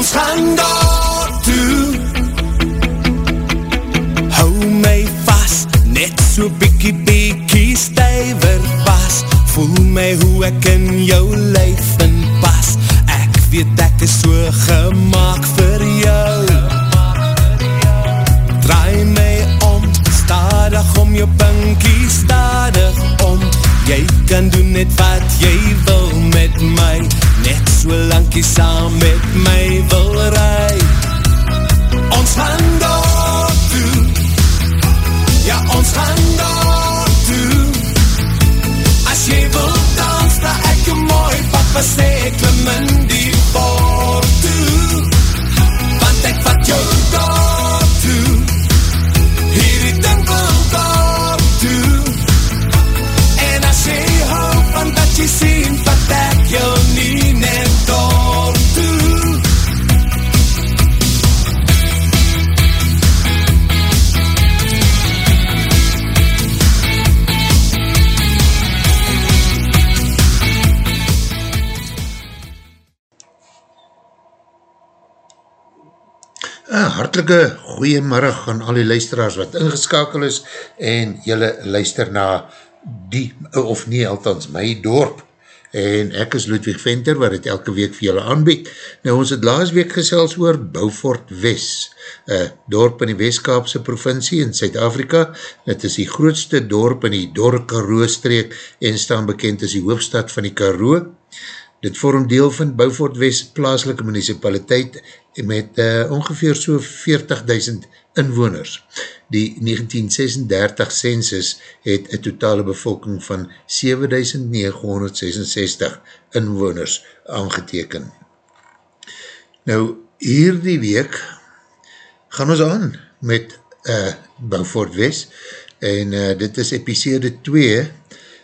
Ons gaan daar toe. Hou my vast Net so bikkie bikkie stuiver pas. Voel my hoe ek in jou in pas Ek weet ek is so gemaakt vir jou. Draai my om, stadig om jou pinkie stadig om. Jy kan doen net wat jy wil met my So lang jy saam met my wil rij Ons gaan daar toe. Ja, ons gaan daar toe. As jy wil dans, dan ek jou mooi Papa sê, klim in die boord hartelike goeiemiddag aan al die luisteraars wat ingeskakel is en jylle luister na die, of nie althans, my dorp. En ek is Ludwig Venter wat het elke week vir jylle aanbied. Nou ons het laas week gesels oor Beaufort West, een dorp in die Westkaapse provincie in Suid-Afrika. Het is die grootste dorp in die Dorp Karoo streek en staan bekend as die hoofstad van die Karoo. Dit vorm deel van Beaufort West plaaslike municipaliteit met uh, ongeveer so 40.000 inwoners. Die 1936 census het een totale bevolking van 7.966 inwoners aangeteken. Nou, hierdie week gaan ons aan met uh, Beaufort West en uh, dit is episode 2,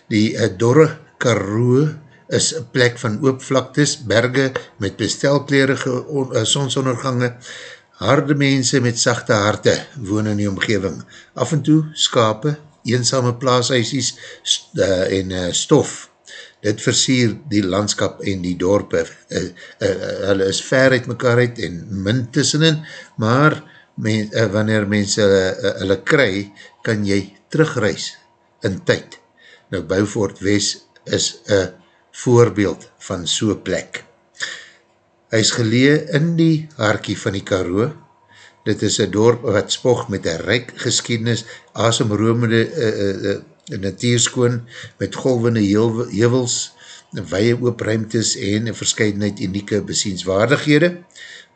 die uh, Dorre Karoo is een plek van oopvlaktes, berge met bestelklerige uh, sonsondergange, harde mense met sachte harte woon in die omgeving. Af en toe skape, eensame plaashuisies st uh, en uh, stof. Dit versier die landskap en die dorpe. Uh, uh, uh, hulle is ver uit mekaar uit en min tussenin, maar men, uh, wanneer mense uh, uh, hulle kry, kan jy terugreis in tyd. Nou, Beaufort West is een uh, voorbeeld van so plek. Hy is gelee in die harkie van die Karoo. Dit is een dorp wat spog met een rijk geschiedenis, asemromende uh, uh, uh, natuurskoon, met golvende hevels, weie oopruimtes en een verscheidenheid unieke besienswaardighede.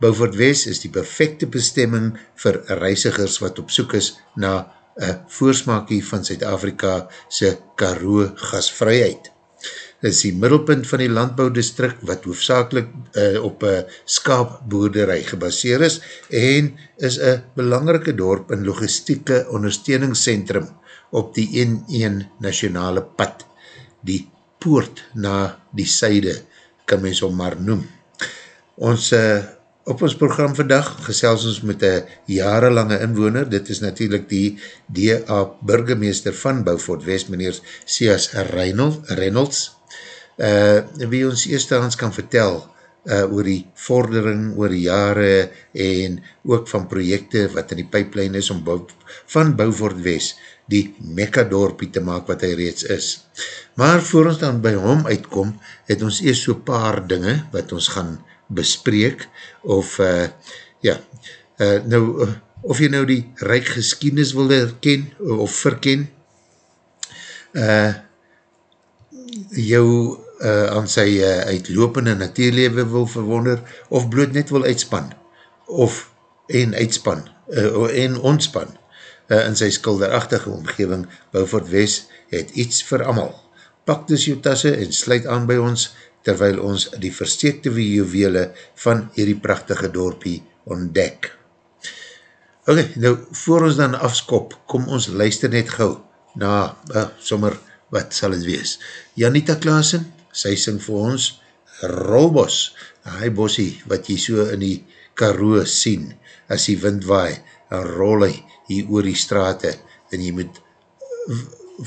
Beaufort West is die perfecte bestemming vir reisigers wat op soek is na een voorsmaakie van Zuid-Afrika se Karoo gasvryheid. Is die middelpunt van die landbouwdistrik wat hoofdzakelik uh, op een skaapboerderij gebaseer is en is een belangrike dorp en logistieke ondersteuningscentrum op die 1-1 nationale pad, die poort na die syde, kan mens om maar noem. Ons, uh, op ons program vandag gesels ons met een jarenlange inwoner, dit is natuurlijk die DA burgemeester van Beaufort West, meneer Sias Reynolds, uh, wie ons eerstehands kan vertel uh, oor die vordering, oor die jare en ook van projekte wat in die pipeline is om bou, van Beaufort West die Mekka-dorpie te maak wat hy reeds is. Maar voor ons dan by hom uitkom, het ons eerst so paar dinge wat ons gaan bespreek of uh, ja, uh, nou uh, of jy nou die rijk geschiedenis wil herken of verken, uh, jou uh, aan sy uh, uitlopende natuurlewe wil verwonder, of bloot net wil uitspan, of en uitspan, uh, en ontspan, uh, in sy skulderachtige omgeving, Beaufort West, het iets vir amal. Pak dus jou tasse en sluit aan by ons, terwyl ons die versteekte juwele van hierdie prachtige dorpie ontdek. Ok, nou, voor ons dan afskop, kom ons luister net gauw na, uh, sommer, wat sal het wees? Janita Klaassen, sy sing vir ons Rolbos, hy bossie wat jy so in die karoo sien, as die wind waai, en rol hy hier oor die strate, en jy moet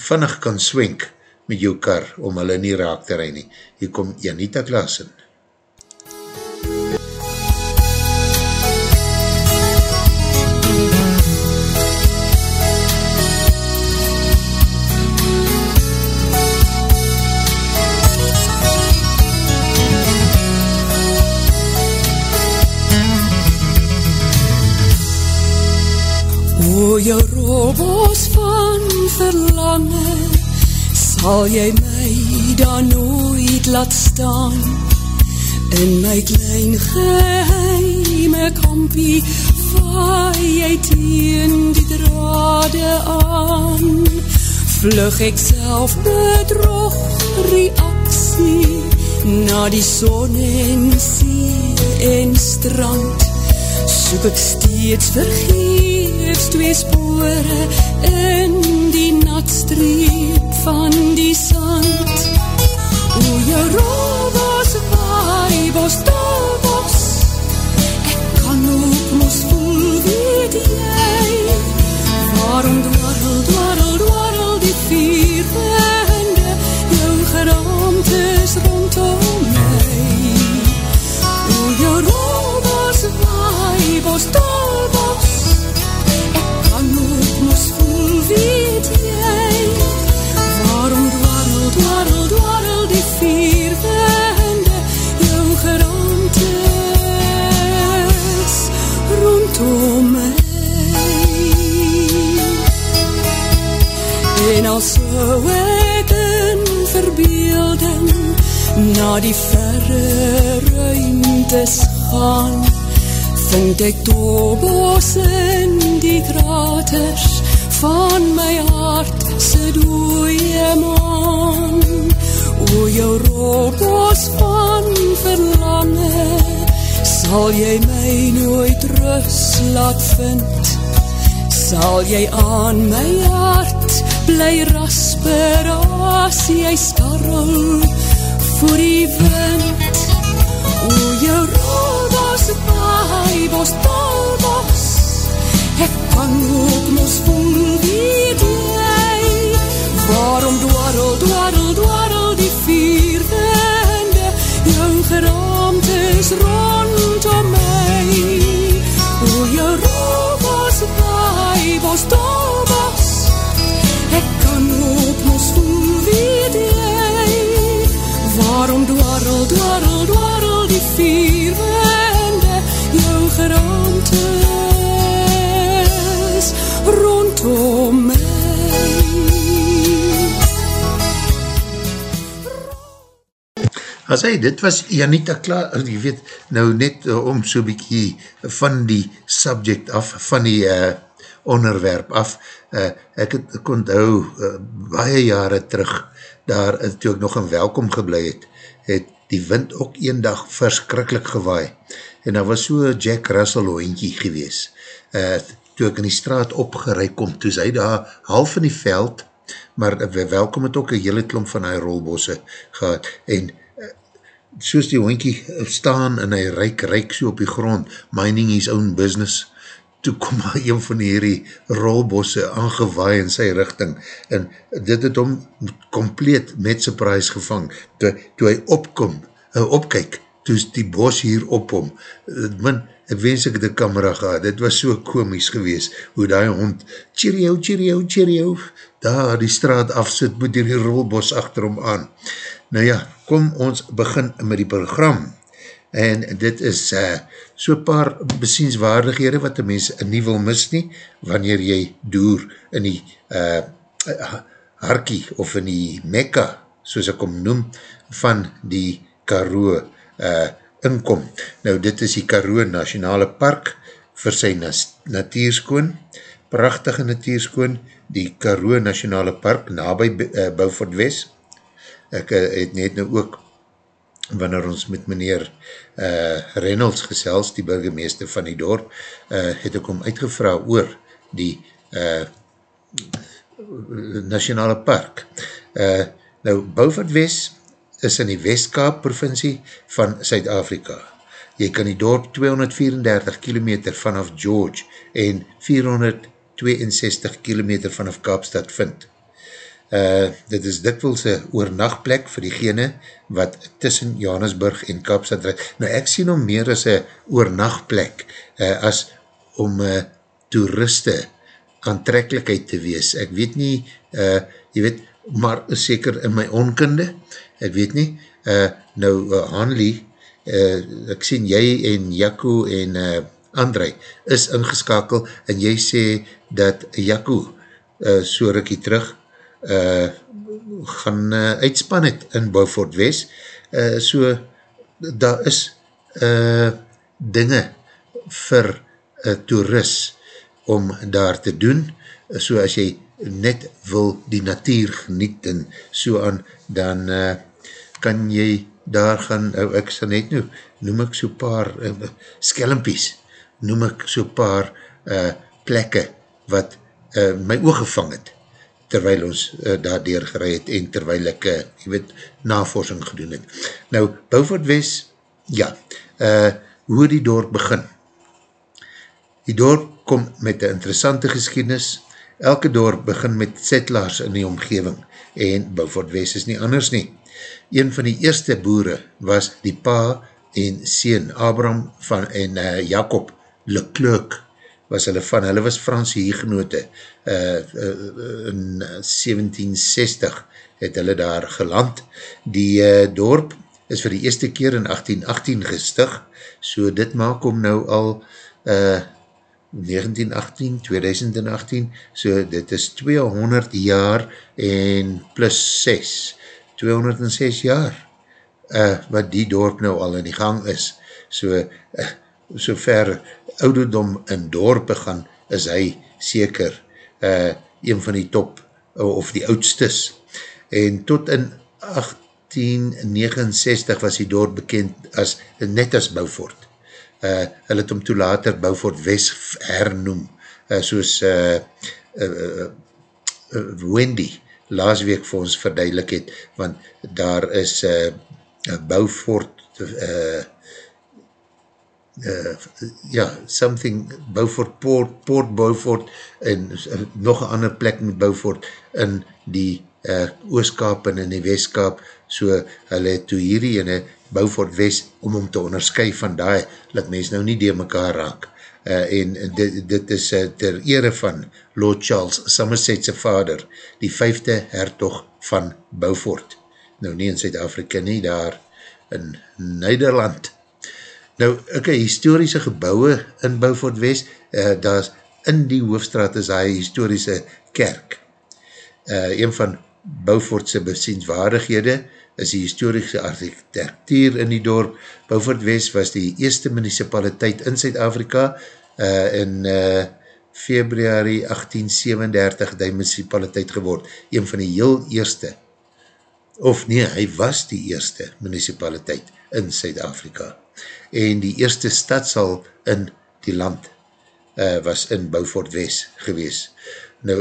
vinnig kan swenk met jou kar, om hulle nie raak te rein nie. Hier kom Janita Klaassen. O jou robos van verlange Sal jy my dan nooit laat staan. In my klein geheime kampie Vaai jy teen die drade aan. Vlug ek self bedrog reaksie Na die son en see en strand. Soek ek steeds vergeefs twee spore In die natstreep van die sand. O jou robos waai bos tobos Ek kan ook mos voel weet jy. Waarom dwarrel, dwarrel Sou ek in verbeelding. Na die verre ruimtes gaan Vind ek tobos in die kraters Van my hart se dooie maan. O jou robos van verlange Sal jy my nooit rus laat vind Sal jy aan my hart bly rasper as jy skarrel voor die wind? O jou robos waai bos tolbos Ek kan ook mos voel weet jy vier winde Jou geraamtes rondom my. As hy, dit was Janita klaar, jy weet, nou net uh, om so bykie van die subject af, van die uh, onderwerp af, uh, ek het kon hou uh, baie jare terug, daar toe ek nog in welkom geblei het, het die wind ook een dag verskrikkelijk gewaai, en daar was so Jack Russell hoentjie gewees, uh, toe ek in die straat opgereik kom, toe sy daar half in die veld, maar welkom het ook een hele klomp van hy rolbosse gehad, en soos die hoinkie staan en hy reik, reik so op die grond, minding his own business, toe kom hy een van die rolbosse aangewaai in sy richting, en dit het hom compleet met surprise gevang, toe, toe hy opkom, uh, opkyk, toe is die bos hier op hom, man, ek wens ek die camera gehad, dit was so komies gewees, hoe die hond, cheerio, cheerio, cheerio, daar die straat afsit, moet die rolbos achter hom aan, Nou ja, kom ons begin met die program en dit is uh, so paar besienswaardighede wat die mens nie wil mis nie, wanneer jy doer in die uh, harkie of in die mekka, soos ek om noem, van die Karoo uh, inkom. Nou dit is die Karoo Nationale Park vir sy natuurskoon, prachtige natuurskoon, die Karoo Nationale Park nabij uh, Beaufort West, ek uh, het net nou ook wanneer ons met meneer uh, Reynolds gesels, die burgemeester van die dorp, uh, het ek om uitgevra oor die uh, nationale park. Uh, nou, Beaufort West is in die Westkaap provincie van Suid-Afrika. Jy kan die dorp 234 kilometer vanaf George en 462 kilometer vanaf Kaapstad vind. Uh, dit is dikwels een oornachtplek vir diegene wat tussen Johannesburg en Kaapstad rijd. Nou ek sien hom meer as een oornachtplek uh, as om uh, toeriste aantrekkelijkheid te wees. Ek weet nie, uh, jy weet, maar seker in my onkunde, ek weet nie, uh, nou uh, Hanley, uh, ek sien jy en Jakko en uh, André, is ingeskakel en jy sê dat Jaco uh, so rikkie terug uh, gaan uh, uitspan het in Beaufort West. Uh, so, daar is uh, dinge vir uh, toerist om daar te doen, so as jy net wil die natuur geniet en so aan, dan uh, kan jy daar gaan, oh, ek sal net nou, noem ek so paar uh, skelmpies, noem ek so paar uh, plekke wat uh, my oog gevang het, terwyl ons uh, daar deurgerei het en terwyl ek, uh, jy weet, navorsing gedoen het. Nou, Beaufort West, ja, uh, hoe die dorp begin. Die dorp kom met een interessante geschiedenis, elke dorp begin met settlers in die omgeving en Beaufort West is nie anders nie. Een van die eerste boere was die pa en sien Abraham van, en uh, Jacob Leclerc was hulle van, hulle was Franse hiergenote uh, uh, in 1760 het hulle daar geland. Die uh, dorp is vir die eerste keer in 1818 gestig, so dit maak om nou al uh, 1918, 2018, so dit is 200 jaar en plus 6, 206 jaar, uh, wat die dorp nou al in die gang is, so, uh, so ver ouderdom in dorpe gaan, is hy seker uh, een van die top, uh, of die oudstes, en tot in 1869 was die dorp bekend as, net as Beaufort, uh, hulle het om toe later Beaufort West hernoem, uh, soos uh, uh, uh, Wendy laas week vir ons verduidelik het, want daar is uh, Beaufort uh, uh, ja, something Beaufort Port, Port Beaufort en uh, nog een ander plek met Beaufort in die uh, Ooskaap en in die Westkaap, so hulle toe hierdie ene Beaufort West om om te onderskui van die, laat mens nou nie die mekaar raak. Uh, en dit, dit is uh, ter ere van Lord Charles Somersetse vader, die vijfde hertog van Beaufort. Nou nie in Zuid-Afrika nie, daar in Nederland. Nou, ok, historische gebouwe in Beaufort West, uh, daar is in die hoofdstraat is hy historische kerk. Uh, een van Beaufortse besienswaardighede, is die historische architectuur in die dorp. Beaufort West was die eerste municipaliteit in Zuid-Afrika uh, in uh, februari 1837 die municipaliteit geword. Een van die heel eerste, of nee, hy was die eerste municipaliteit in Zuid-Afrika. En die eerste stadshal in die land uh, was in Beaufort West gewees. Nou,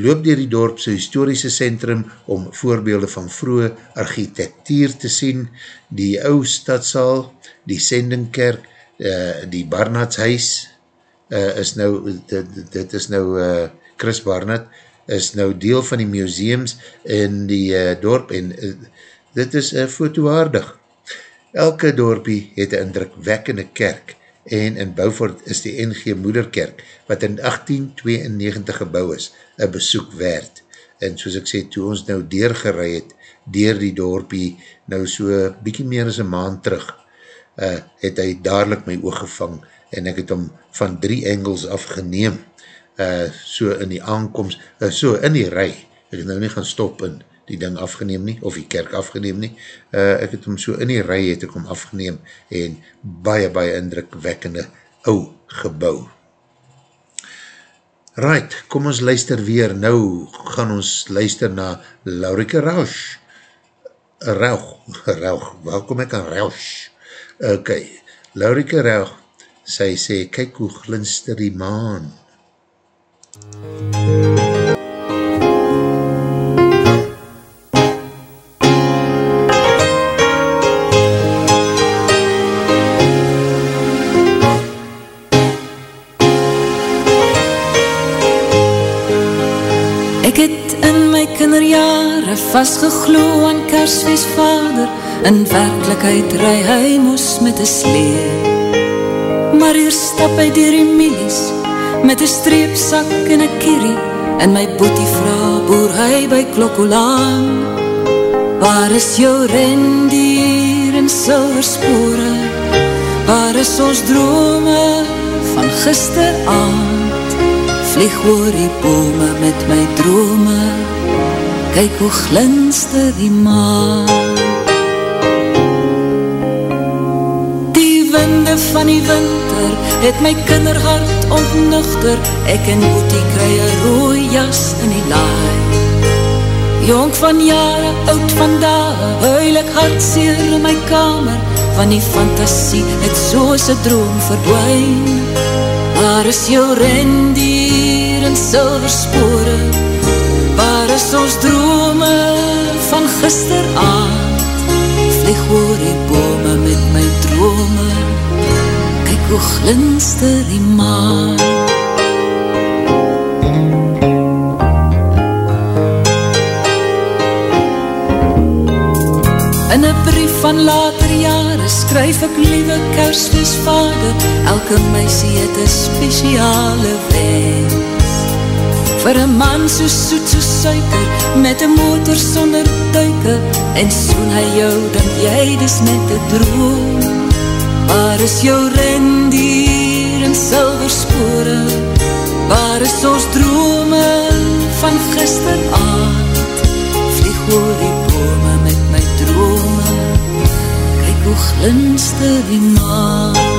loop dier die dorp so historische centrum om voorbeelde van vroege architectuur te sien, die ou stadsaal, die sendingkerk, uh, die Barnatshuis, uh, is nou, dit, dit is nou uh, Chris Barnat, is nou deel van die museums in die uh, dorp en uh, dit is uh, fotowaardig. Elke dorpie het een indrukwekkende kerk en in Beaufort is die NG Moederkerk, wat in 1892 gebouw is, een besoek werd. En soos ek sê, toe ons nou deurgerei het, deur die dorpie, nou so bykie meer as een maand terug, uh, het hy dadelijk my oog gevang, en ek het hom van drie engels afgeneem, uh, so in die aankomst, uh, so in die rij, ek het nou nie gaan stop in, die ding afgeneem nie, of die kerk afgeneem nie, uh, ek het hom so in die rij het ek hom afgeneem, en baie, baie indrukwekkende ou gebouw. Right, kom ons luister weer, nou gaan ons luister na Laurike Rausch, Rauch, Rauch, waar kom ek aan Rausch? Ok, Laurike Rauch, sy sê, kyk hoe glinster die maan. MUZIEK vastgeglo aan kersfeest vader. In werkelijkheid rij hy moes met een slee. Maar hier stap hy dier die milies Met een streepsak en een kierie. En my boetie vraag boer hy by Klokkolaan? Waar is jou rendier en silverspore? Waar is ons drome van gisteravond Vlieg oor die bome met my drome Kyk hoe glinster die maan Die winde van die winter Het my kinderhart ontnuchter Ek en Boetie kry een rooi jas in die laai Jong van jare, oud van dae Huil ek hartseer in my kamer van die fantasie het soos een droom verdwijn. Waar is jou rendier en silverspore? Ons drome van gisteravond? Vlieg oor die bome met my drome, kyk hoe glinster die maan. In een brief van later jare skryf ek liewe kersfeest vader Elke meisie het een speciale wens Voor een man so soet so suiker Met een motor sonder duike En soen hy jou, dan jy dis net een droom Waar is jou rendier en silverspore Waar is ons drome van gisteravond? Vlieg oor die hoe glinster die maan.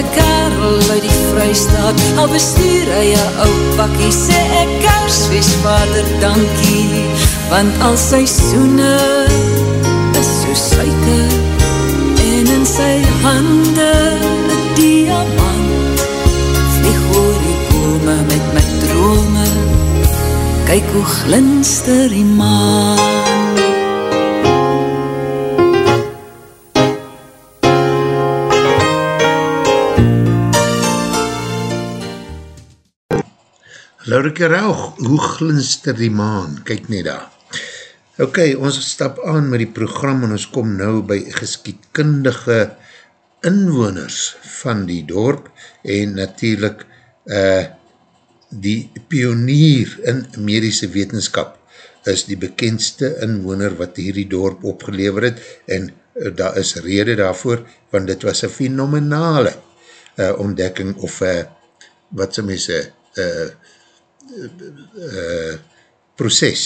Een karel uit die vrystaat. Al bestuur hy een oud bakkie, sê ek kersfeest vader dankie. Want al sy soene is so suiker en in sy hande een diamant bome met my drome Kyk hoe glinster die maan Laurike Rauch, hoe glinster die maan? Kyk net daar. Ok, ons stap aan met die program en ons kom nou by geskietkundige inwoners van die dorp en natuurlijk uh, die pionier in medische wetenskap is die bekendste inwoner wat hierdie dorp opgelever het en uh, daar is rede daarvoor, want dit was een fenomenale uh, ontdekking of uh, wat sy mense uh, uh, proces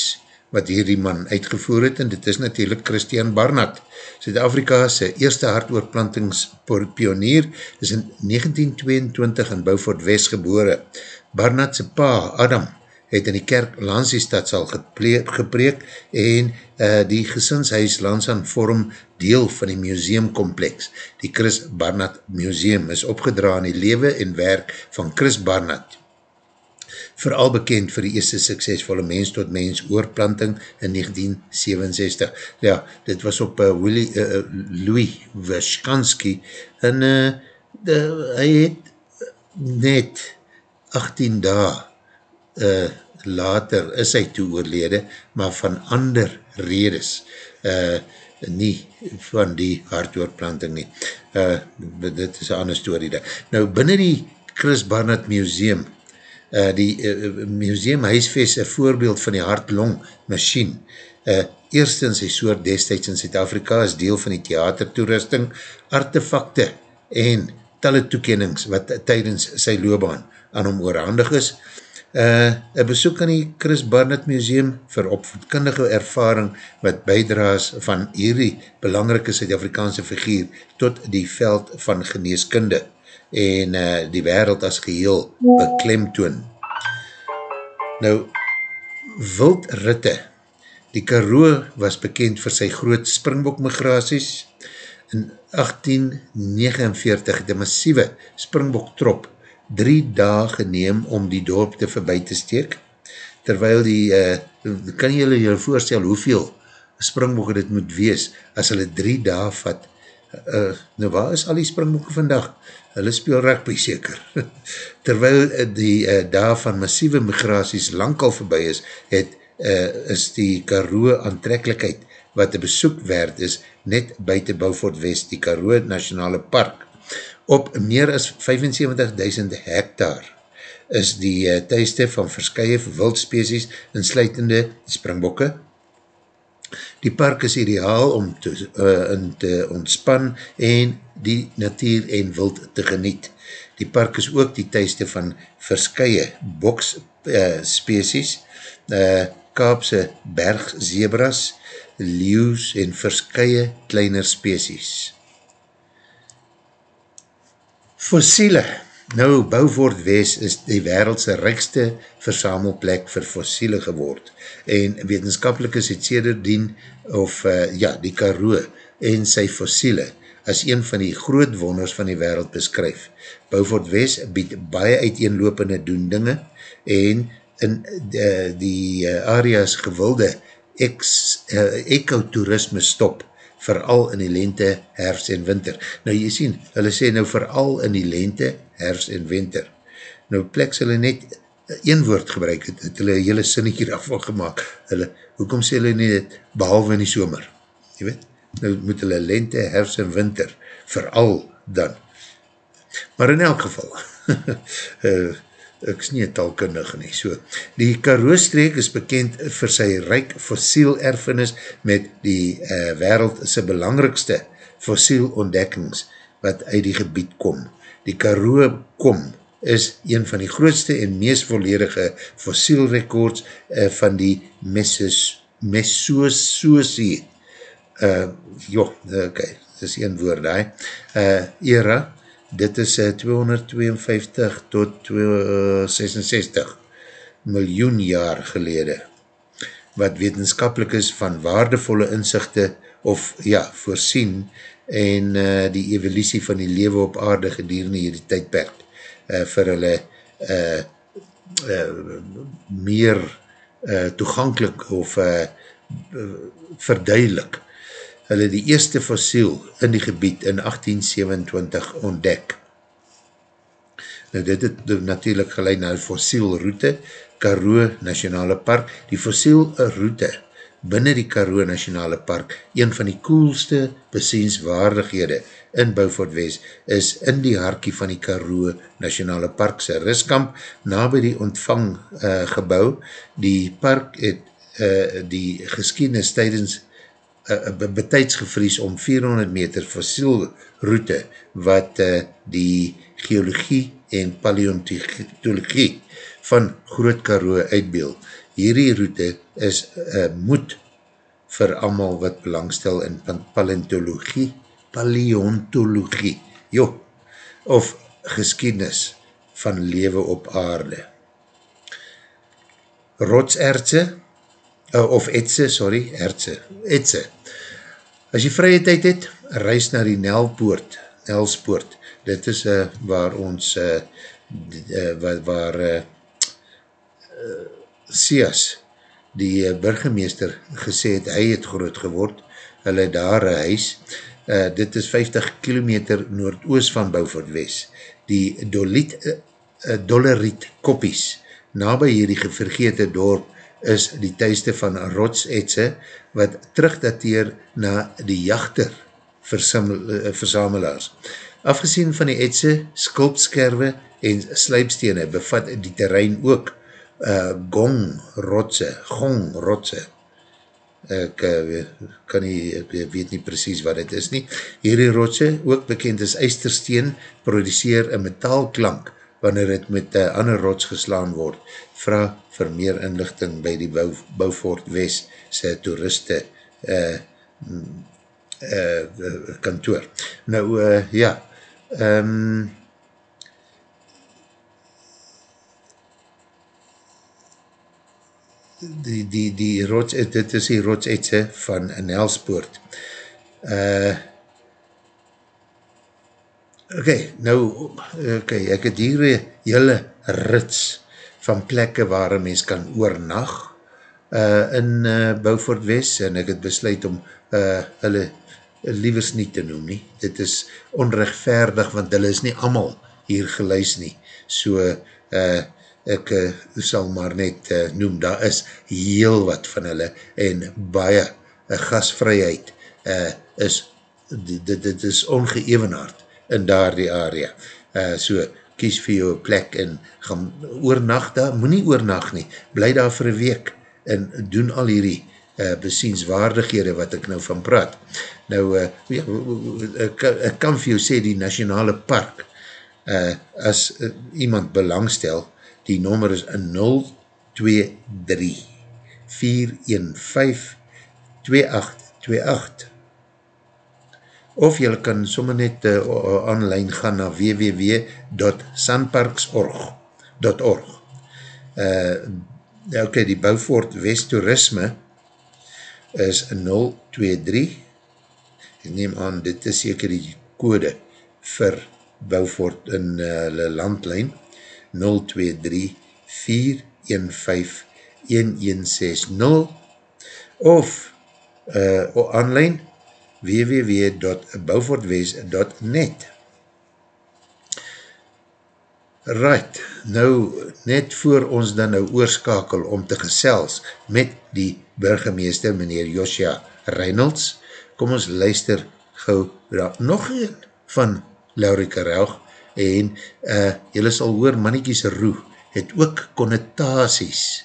wat hierdie man uitgevoer het en dit is natuurlijk Christian Barnard. Zuid-Afrika's eerste hartoorplantingspionier is in 1922 in Beaufort West gebore. Barnard sy pa, Adam, het in die kerk Lansiestad sal gepreek en uh, die gesinshuis Lansan vorm deel van die museumkompleks. Die Chris Barnard Museum is opgedra in die lewe en werk van Chris Barnard. Vooral bekend vir die eerste suksesvolle mens tot mens oorplanting in 1967. Ja, dit was op uh, Willie, uh, Louis Washkansky en uh, de, hy het net 18 dae uh, later is hy toe oorlede, maar van ander redes, uh, nie van die hartoorplanting nie. Uh, dit is een ander story daar. Nou, binnen die Chris Barnett Museum, uh, die uh, museum huisves een voorbeeld van die hart-long machine. Uh, eerstens die soort destijds in Zuid-Afrika is deel van die theatertoerusting, artefakte en talle toekennings wat tydens sy loopbaan aan hom oorhandig is. Uh, een besoek aan die Chris Barnett Museum vir opvoedkundige ervaring wat bijdraas van hierdie belangrike Suid-Afrikaanse figuur tot die veld van geneeskunde en uh, die wereld as geheel beklemtoon. Nou, wildritte, die Karoo was bekend vir sy groot springbok migraties. In 1849 het een massieve springbok trop drie dae geneem om die dorp te voorbij te steek, terwyl die, uh, kan julle julle voorstel hoeveel springbokke dit moet wees, as hulle drie dae vat, uh, nou waar is al die springbokke vandag? Hulle speel rugby seker. terwyl die uh, dae van massieve migraties lang al voorbij is, het, uh, is die Karoo aantrekkelijkheid wat een besoek werd is, net buiten Beaufort West, die Karoo Nationale Park, op meer as 75.000 hectare is die uh, thuiste van verskye wildspecies in sluitende springbokke. Die park is ideaal om te, uh, in te ontspan en die natuur en wild te geniet. Die park is ook die thuiste van verskye boks uh, species, uh, Kaapse bergzebras, leeuws en verskye kleiner species. Fossiele Nou, Bouwvoort Wes is die wereldse rijkste versamelplek vir fossiele geword en wetenskapelikes het sederdien of uh, ja, die Karoo en sy fossiele as een van die groot wonders van die wereld beskryf. Bouwvoort Wes bied baie uiteenlopende doendinge en in uh, die uh, areas gewilde ekotourisme uh, stop vooral in die lente, herfst en winter. Nou jy sien, hulle sê nou vooral in die lente, herfst en winter. Nou plek hulle net een woord gebruik, het, het hulle hele sinnetje daarvan gemaakt. Hulle, hoekom sê hulle net behalwe in die somer? Jy weet, nou moet hulle lente, herfst en winter, vooral dan. Maar in elk geval, uh, ek is nie talkundig nie. So, die Karoostreek is bekend vir sy ryk fossiel erfenis met die uh, wereldse belangrikste fossiel ontdekkings wat uit die gebied kom. Die Karoo kom is een van die grootste en meest volledige fossiel rekords uh, van die Mesososie uh, joh, ok, dit is een woord daar, uh, era, dit is uh, 252 tot 266 miljoen jaar gelede, wat wetenskapelik is van waardevolle inzichte of ja, voorsien en uh, die evolutie van die lewe op aarde gedurende hierdie tydperk uh, vir hulle uh, uh, meer uh, toegankelijk of uh, verduidelik hulle die eerste fossiel in die gebied in 1827 ontdek. Nou dit het natuurlijk geleid na die fossielroute, Karoo Nationale Park. Die fossielroute binnen die Karoo Nationale Park, een van die coolste besienswaardighede in Beaufort West, is in die harkie van die Karoo Nationale Park sy riskamp, na by die ontvanggebouw. Uh, die park het uh, die geschiedenis tydens uh, betijds gevries om 400 meter fossiel route wat uh, die geologie en paleontologie van Groot Karoo uitbeeld. Hierdie route is uh, moed vir amal wat belangstel in paleontologie, paleontologie, jo, of geskiednis van lewe op aarde. Rotsertse, uh, of etse, sorry, ertse, etse. As jy vrije tyd het, reis na die Nelpoort, Nelspoort. Dit is uh, waar ons, uh, uh, waar, waar uh, uh, Sias, die burgemeester, gesê het, hy het groot geword, hulle daar een huis, uh, dit is 50 kilometer noordoos van Beaufort West. Die Doliet, uh, Dollariet Koppies, na by hierdie vergete dorp, is die thuiste van rotsetse wat terugdateer na die jachter eh, versamelaars. Afgezien van die etse, skulpskerwe en sluipstene bevat die terrein ook uh, gong rotse, gong rotse. Ek uh, kan nie, ek weet nie precies wat het is nie. Hierdie rotse, ook bekend as eistersteen, produceer een metaalklank wanneer het met uh, ander rots geslaan word. Vraag vir meer inlichting by die Beaufort West sy toeriste uh, uh, kantoor. Nou, uh, ja, um, die, die, die rots, dit is die rotsetse van Nelspoort. Uh, Ok, nou, ok, ek het hier jylle rits van plekke waar een mens kan oornag uh, in uh, Beaufort West en ek het besluit om uh, hulle liewers nie te noem nie. Dit is onrechtvaardig, want hulle is nie allemaal hier geluis nie. So, uh, ek uh, sal maar net uh, noem, daar is heel wat van hulle en baie uh, gasvryheid uh, is, dit, dit is ongeëvenaard in daar die area. Uh, so, kies vir jou plek en gaan oornacht daar, moet nie oornacht nie, bly daar vir een week en doen al hierdie uh, besienswaardighede wat ek nou van praat. Nou, uh, ja, ek, ek kan vir jou sê die nationale park, uh, as uh, iemand belangstel, die nommer is 023 415 2828 of jylle kan sommer net uh, online gaan na www.sanparksorg.org uh, ok, die Bouwvoort West Tourisme is 023 ek neem aan, dit is seker die kode vir Bouwvoort in uh, landlijn 023 415 1160 of uh, online www.boufortwes.net Right, nou net voor ons dan nou oorskakel om te gesels met die burgemeester meneer Josia Reynolds, kom ons luister gauw nog een van Laurie Karelg en uh, jylle sal hoor Mannetjies Roe het ook connotaties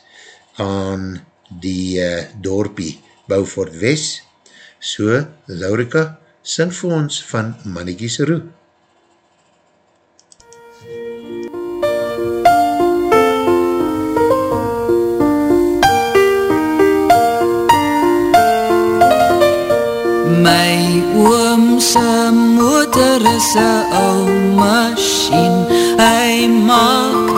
aan die uh, dorpie Bouwvoort West. So, Laurika, sing vir ons van Mannetjies Roe. My oomse motor is een ou machine Hy maak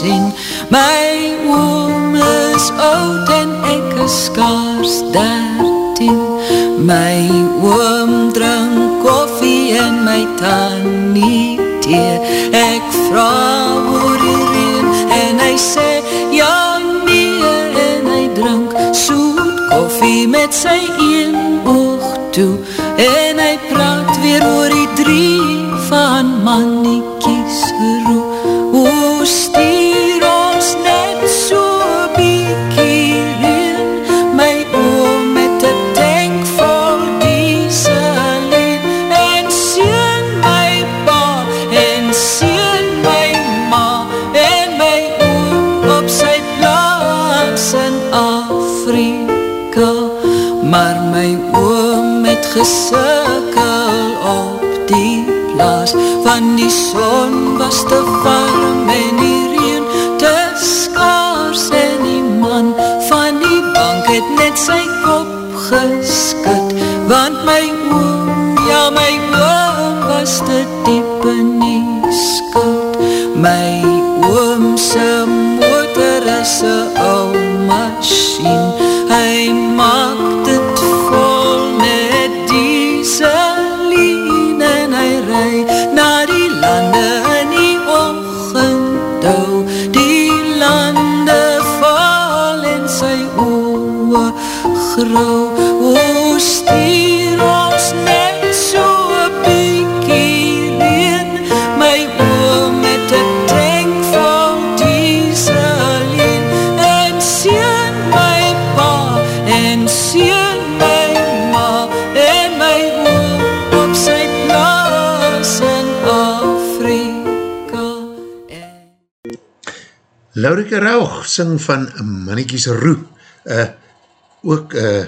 sien My oom is oud en ek is skaars dertien. My oom drink koffie en my tannie thee Ek vraag oor die reen en hy sê ja nee En hy drink soet koffie met sy een oog toe. En hy praat weer oor die drie van manniekies Laurike Rauch sing van Mannetjies Roe, uh, ook uh,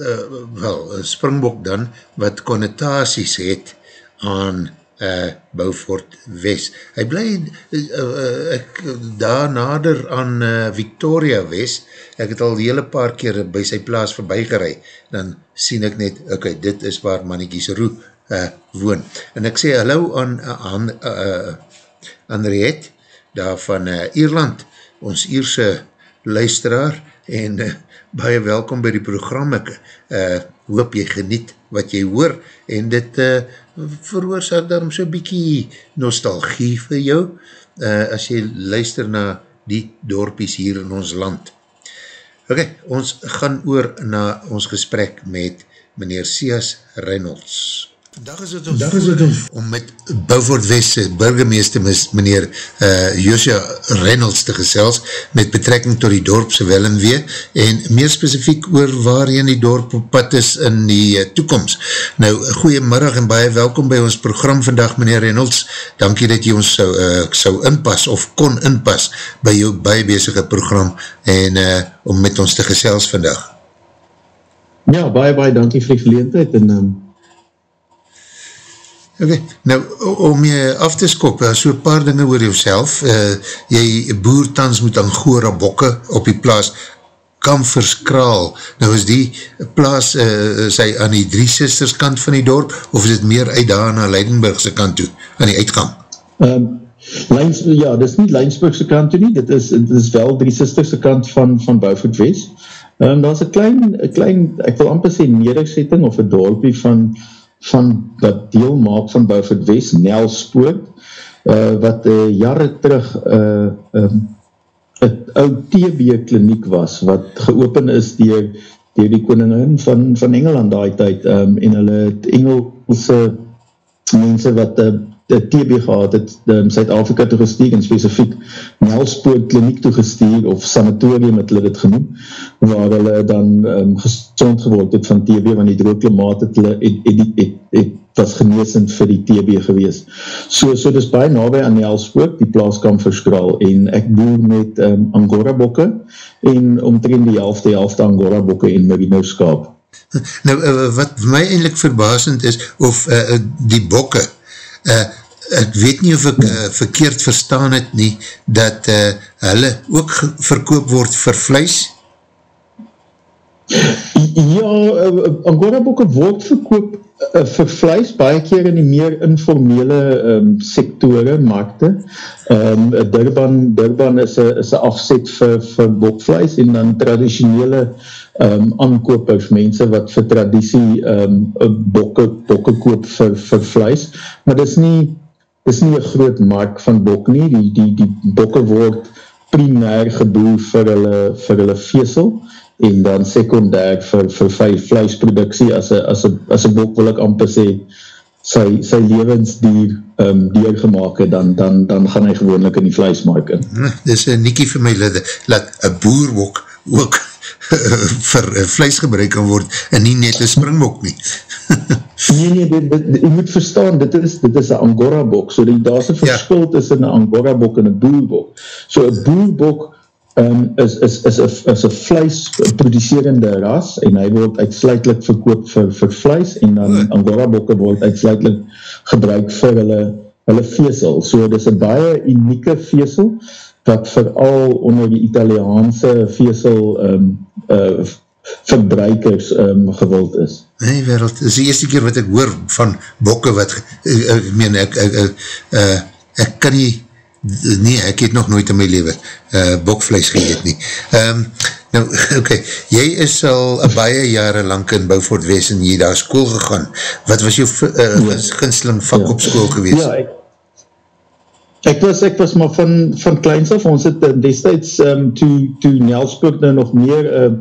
uh, wel, springbok dan, wat connotaties het aan uh, Bouwvoort West. Hy bly uh, uh, ek, daar nader aan uh, Victoria West, ek het al die hele paar keer by sy plaas voorbij dan sien ek net, ok, dit is waar Mannetjies Roe uh, woon. En ek sê hallo aan, aan uh, Henriette, daar van uh, Ierland, ons Ierse luisteraar, en uh, baie welkom by die program, ek uh, hoop jy geniet wat jy hoor, en dit uh, veroorzaak daarom so bykie nostalgie vir jou, uh, as jy luister na die dorpies hier in ons land. Ok, ons gaan oor na ons gesprek met meneer Sias Reynolds. Vandaag is het ons Dag is het ons om met Beaufort Westse burgemeester meneer uh, Josia Reynolds te gesels met betrekking tot die dorpse wel en weer en meer specifiek oor waarin die dorp op pad is in die uh, toekomst. Nou, goeiemiddag en baie welkom by ons program vandag meneer Reynolds. Dankie dat jy ons sou, uh, sou inpas of kon inpas by jou baie bezige program en uh, om met ons te gesels vandag. Ja, baie baie dankie vir die geleentheid en um, Ok, nou, om jy af te skop, so paar dinge oor jouself, uh, jy boer tans moet Angora bokke op die plaas Kamferskraal, nou is die plaas, uh, sy aan die drie sisters kant van die dorp, of is het meer uit daar na Leidenburgse kant toe, aan die uitgang? Um, Leins, ja, dit is nie Leinsburgse kant toe nie, dit is, dit is wel drie sisterse kant van, van Bouwvoet West. Um, ehm, daar is een klein, een klein, ek wil amper sê nederzetting, of een dorpie van van wat deel maak van Beaufort West, Nelspoort, uh, wat uh, jare terug uh, um, het oud TB kliniek was, wat geopen is dier, dier die koningin van, van Engeland daai tyd, um, en hulle het Engelse mense wat uh, TB gehad het, in Zuid-Afrika toe gestuur, en specifiek Nelspoort kliniek toe gestuur, of sanatorium het hulle dit genoem, waar hulle dan um, gezond geword het van TB, want die droogklimaat het hulle, het, het, het, het, het was geneesend vir die TB gewees. So, so dis baie nabij aan Nelspoort, die plaaskam verskraal, en ek boer met um, Angora bokke, en omtrend die helfte, helfte Angora bokke en Merino skaap. Nou, uh, wat my eindelijk verbazend is, of uh, die bokke, uh, ek weet nie of ek uh, verkeerd verstaan het nie, dat uh, hulle ook verkoop word vir vlees? Ja, uh, Angora boeken word verkoop uh, vir vlees, baie keer in die meer informele um, sektore, markte. Um, Durban, Durban is een afzet vir, vir bokvlees en dan traditionele um, aankopers, mense wat vir traditie um, bokke, bokke koop vir, vir vlees, maar dis nie dis nie een groot mark van bok nie, die, die, die bokke word primair geboel vir hulle, vir hulle veesel, en dan secundair vir, vir vleesproduksie, as een bok wil ek amper sê, sy, sy levensdier um, deurgemaak het, dan, dan, dan gaan hy gewoonlik in die vleesmark in. Hm, dis een niekie vir my, laat een boerbok ook vir uh, vlees gebruik kan word en nie net een springbok nie. nee, nee, dit, dit, jy moet verstaan, dit is, dit is een Angora bok, so die, daar is een ja. verskil ja. tussen een Angora bok en een boerbok. So een boerbok um, is, is, is, is, is een vlees producerende ras en hy word uitsluitlik verkoop vir, vir vlees en dan ja. Angora bokke word uitsluitlik gebruik vir hulle, hulle veesel. So dit is een baie unieke veesel, wat vooral onder die Italiaanse veesel um, uh, verbruikers um, gewild is. Nee, wereld, is die eerste keer wat ek hoor van bokke wat, uh, ek meen, ek, ek, ek, uh, ek kan nie, nee, ek het nog nooit in my leven uh, bokvlees geëet nie. Um, nou, oké, okay, jy is al baie jare lang in Beaufort West en jy daar school gegaan. Wat was jou uh, ginsling vak ja. op school geweest? Ja, ek, Ek was, ek was maar van, van kleins af, ons het uh, destijds, um, toe, toe Nelspoort nou nog meer, uh,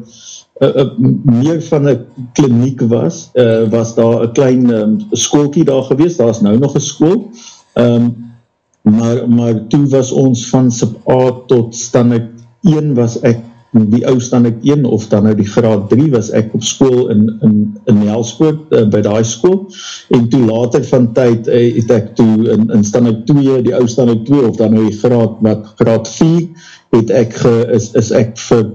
uh, uh, meer van een kliniek was, uh, was daar een klein um, schoolkie daar gewees, daar is nou nog een school, um, maar, maar toe was ons van sub A tot standaard 1 was ek die ou standaard 1 of dan nou die graad 3 was ek op school in, in, in Nelspoort uh, by die school en toe later van tyd uh, het ek toe in, in standaard 2 die ou standaard 2 of dan nou die graad wat graad 4 het ek ge, is, is ek ver,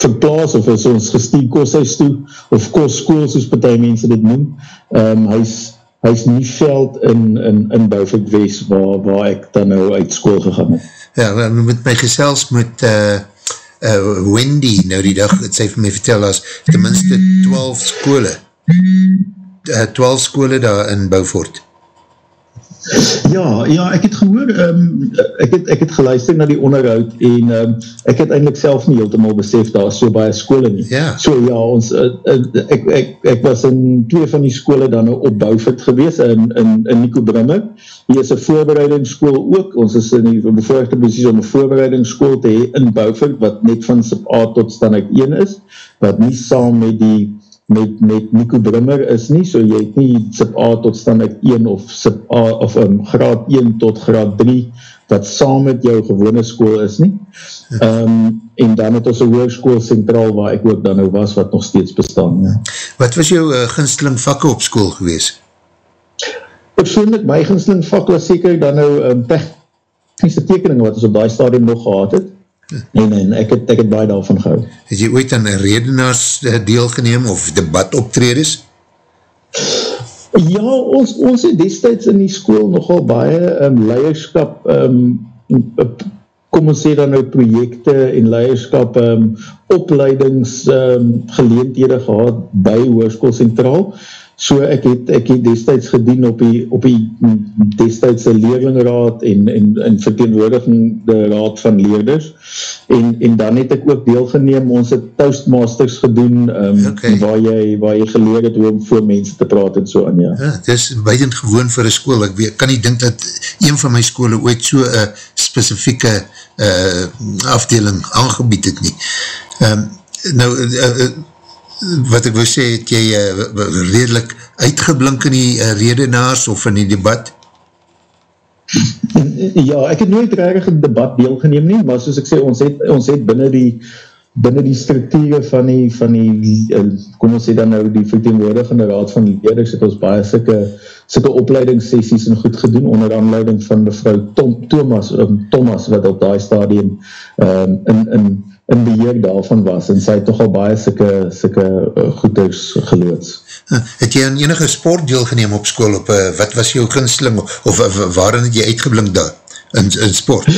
verplaas of is ons gestuur kosthuis toe of kostskool soos partij mense dit noem um, hy is hy is nie veld in, in, in Beaufort West waar, waar ek dan nou uit school gegaan het. Ja, met my gesels met uh, uh, Wendy nou die dag, het sy vir my vertel as tenminste 12 skole. Uh, 12 skole daar in Beaufort Ja, ja, ek het gehoor, um, ek, het, ek het geluister na die onderhoud en um, ek het eindelijk self nie heeltemaal besef daar so baie skole nie. Ja. So ja, ons, uh, uh, ek, ek, ek was in twee van die skole dan op Bouwvoort gewees in, in, in Nico Brimmer. Hier is een voorbereidingsschool ook, ons is in die bevoorrechte positie om een voorbereidingsschool te hee in Bouwvoort, wat net van sub A tot standaard 1 is, wat nie saam met die met, met Nico Brimmer is nie, so jy het nie SIP A tot standaard 1 of SIP A of um, graad 1 tot graad 3 wat saam met jou gewone school is nie. Um, en dan het ons een hoerskool centraal waar ek ook dan nou was, wat nog steeds bestaan. Ja. Wat was jou uh, ginsteling vakke op school gewees? Persoonlijk, my ginsteling vak was seker dan nou um, technische tekeningen wat ons op die stadium nog gehad het. En, en ek, het, ek het baie daarvan gehou. Het jy ooit aan redenaars eh, deelgeneem of debat optredes? Ja, ons, ons het destijds in die school nogal baie um, leiderskap um, kom ons sê dan nou projekte en leiderskap um, opleidings um, geleendhede gehad by Hoorskool Centraal so ek het, ek het destijds gedien op die, op die destijdse leerlingraad en, en, en verteenwoordigende raad van leerders en, en dan het ek ook deelgeneem, ons het toastmasters gedoen um, okay. waar, jy, waar jy geleer het om voor mense te praat en so aan, ja. ja het is weidend gewoon vir een school, ek weet, kan nie dink dat een van my skole ooit so een specifieke uh, afdeling aangebied het nie. Um, nou, uh, uh, wat ek wil sê, het jy uh, redelijk uitgeblink in die uh, redenaars of in die debat? Ja, ek het nooit rarig in debat deelgeneem nie, maar soos ek sê, ons het, ons het binnen die binnen die structuur van die, van die uh, kom ons sê dan nou, die verteenwoordigende raad van leerders, het ons baie sikke, sikke opleidingssessies en goed gedoen, onder aanleiding van mevrou Tom, Thomas, um, Thomas, wat op die stadium um, in, in in beheer daarvan was, en sy het toch al baie syke, syke uh, goeders geloods. Het jy aan enige sport deelgeneem op school, op, uh, wat was jou ginsling, of waarin het jy uitgeblink daar, in, in sport?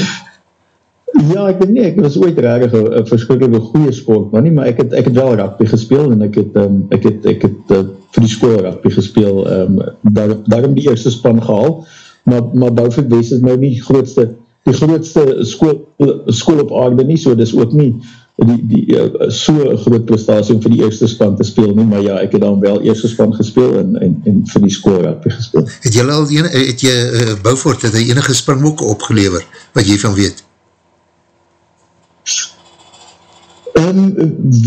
Ja, ek weet nie, ek was ooit rarig een verskrikkelijke goeie sport, maar nie, maar ek het, ek het wel rugby gespeel, en ek het, um, ek het, ek het uh, vir die school rugby gespeel, um, daar, daarom die eerste span gehaal, maar, maar Bouford West is nou nie grootste die grootste school, school op aarde nie, so dis ook nie die, die, uh, so groot prestatie om vir die eerste span te speel nie, maar ja, ek het dan wel eerste span gespeel en, en, en vir die school rugby gespeel. Het jy al ene, het jy Bouwvoort, het hy enige springboek opgelever, wat jy van weet? Um,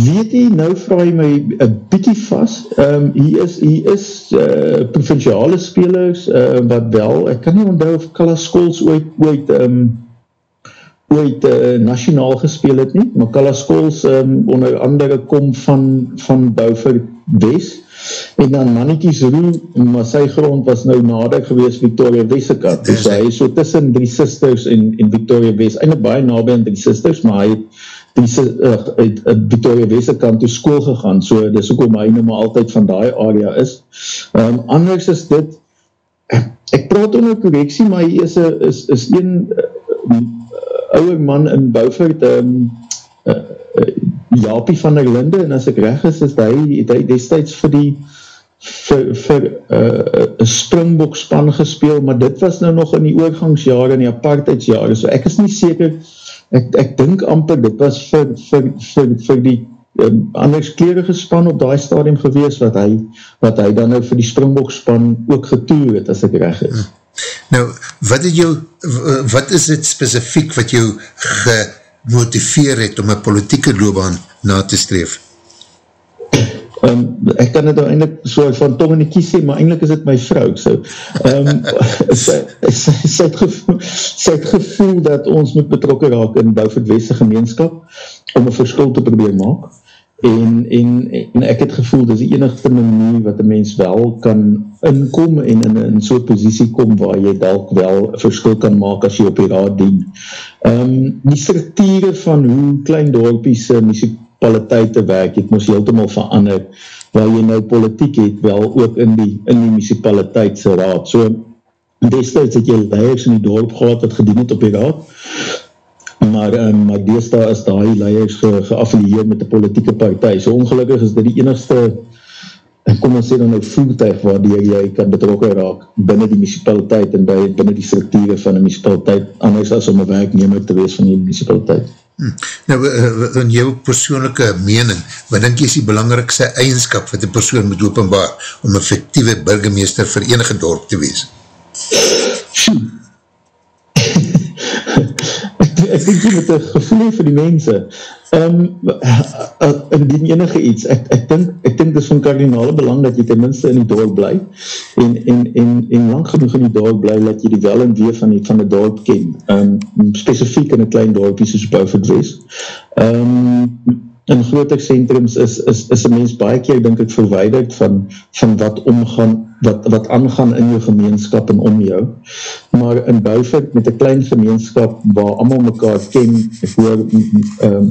weet jy, nou vraag jy my een bykie vast, um, hier is, hier is uh, provinciale spelers, uh, wat wel, ek kan nie onthou of Kalla Scholes ooit, ooit, um, ooit uh, nationaal gespeel het nie, maar Kalla Scholes um, onder andere kom van, van Bouwvoort West, en dan Mannekies Roe, maar sy grond was nou nader gewees Victoria Wesekant, dus hy is so tussen drie sisters en, en Victoria West, eindelijk baie nabij aan drie sisters, maar hy het die uh, uit uh, Victoria Wesekant toe school gegaan, so dis ook om hy nou maar altyd van die area is. Um, anders is dit, ek praat onder correctie, maar hy is, is, is een uh, ouwe man in Bouwvoort, um, uh, uh, Japie van der Linde, en as ek reg is, is hy, het hy destijds vir die vir, vir uh, een springbokspan gespeel, maar dit was nou nog in die oorgangsjare, in die apartheidsjare, so ek is nie seker, ek, ek dink amper, dit was vir, vir, vir, vir die um, anders kleerige span op die stadium gewees, wat hy, wat hy dan nou vir die springbokspan ook getoer het, as ek reg is. Nou, wat het jou, wat is dit specifiek wat jou gemotiveer het om een politieke loopbaan na te streef? Um, ek kan het nou eindelijk so van tong in die kies sê, maar eindelijk is het my vrou. So, um, sy, sy, sy, het gevoel, sy het gevoel dat ons moet betrokken raak in Bouwvoort Weste gemeenskap om een verskil te probeer maak. En, en, en ek het gevoel, dit is die enigste manier wat die mens wel kan inkom en in een soort positie kom waar jy dalk wel verskil kan maak as jy op die raad dien. Um, die structure van hoe klein dorpies muziek municipaliteite werk, het moes heeltemal verander, waar jy nou politiek het, wel ook in die, in die municipaliteitse raad. So, destijds het jy leiders in die dorp gehad, wat gedien het op die raad, maar, um, maar deesdaad is die leiders ge, geaffilieerd met die politieke partij. So, ongelukkig is dit die enigste, en kom ons sê dan nou voertuig, waardoor jy kan betrokken raak, binnen die municipaliteit, en binnen die structuur van die municipaliteit, anders as om een werknemer te wees van die municipaliteit. Hm. Nou, eh, in jou persoonlijke mening, wat denk jy is die belangrikste eigenskap wat die persoon moet openbaar om effectieve burgemeester vir enige dorp te wees? ek, ek denk jy met een gevoel vir die mense, um, indien enige iets, ek, ek denk, ek denk dis van kardinale belang dat jy tenminste in die dorp bly, en, en, en, en lang genoeg in die dorp bly, dat jy die wel en weer van die, van die dorp ken, um, specifiek in een klein dorpie soos Beaufort West. Um, in grote centrums is, is, is een mens baie keer, denk ek, verweiderd van, van wat omgaan, wat, wat aangaan in jou gemeenskap en om jou. Maar in Beaufort, met een klein gemeenskap, waar allemaal mekaar ken, ek hoor, um,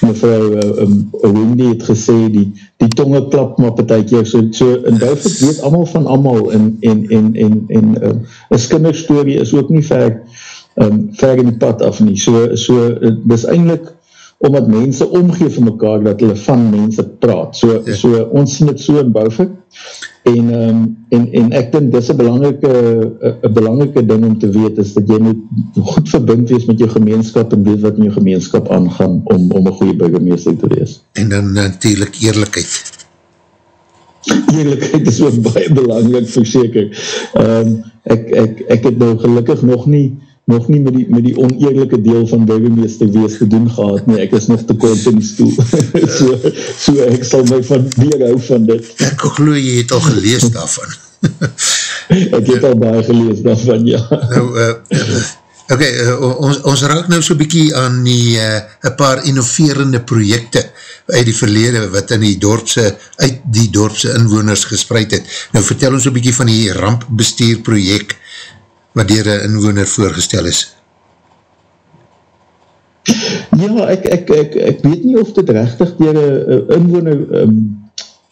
mevrou um, Wendy het gesê, die, die tonge klap maar partij keer, so, so in Beaufort weet allemaal van allemaal, en, en, en, en, en um, een kinderstory is ook nie ver, um, ver in die pad af nie. So, so, uh, dis eindelijk, omdat mense omgee vir mekaar, dat hulle van mense praat. So, ja. so ons sien het so in Beaufort, en, um, en, en ek dink, dis een belangrike, een belangrike ding om te weet, is dat jy moet goed verbind wees met jou gemeenskap, en weet wat in jou gemeenskap aangaan, om, om een goeie burgemeester te wees. En dan natuurlijk eerlijkheid. Eerlijkheid is ook baie belangrijk, verseker. Um, ek, ek, ek het nou gelukkig nog nie, nog nie met die, met die oneerlijke deel van burgemeester wees gedoen gehad nie, ek is nog te kort in die stoel. So, so ek sal my van weer hou van dit. Ek geloof jy het al gelees daarvan. Ek het al baie gelees daarvan, ja. Nou, uh, ok, uh, ons, ons raak nou so bykie aan die uh, paar innoverende projekte uit die verlede wat in die dorpse, uit die dorpse inwoners gespreid het. Nou vertel ons so bykie van die rampbestuur project wat dier een inwoner voorgestel is? Ja, ek, ek, ek, ek weet nie of dit rechtig dier een inwoner um,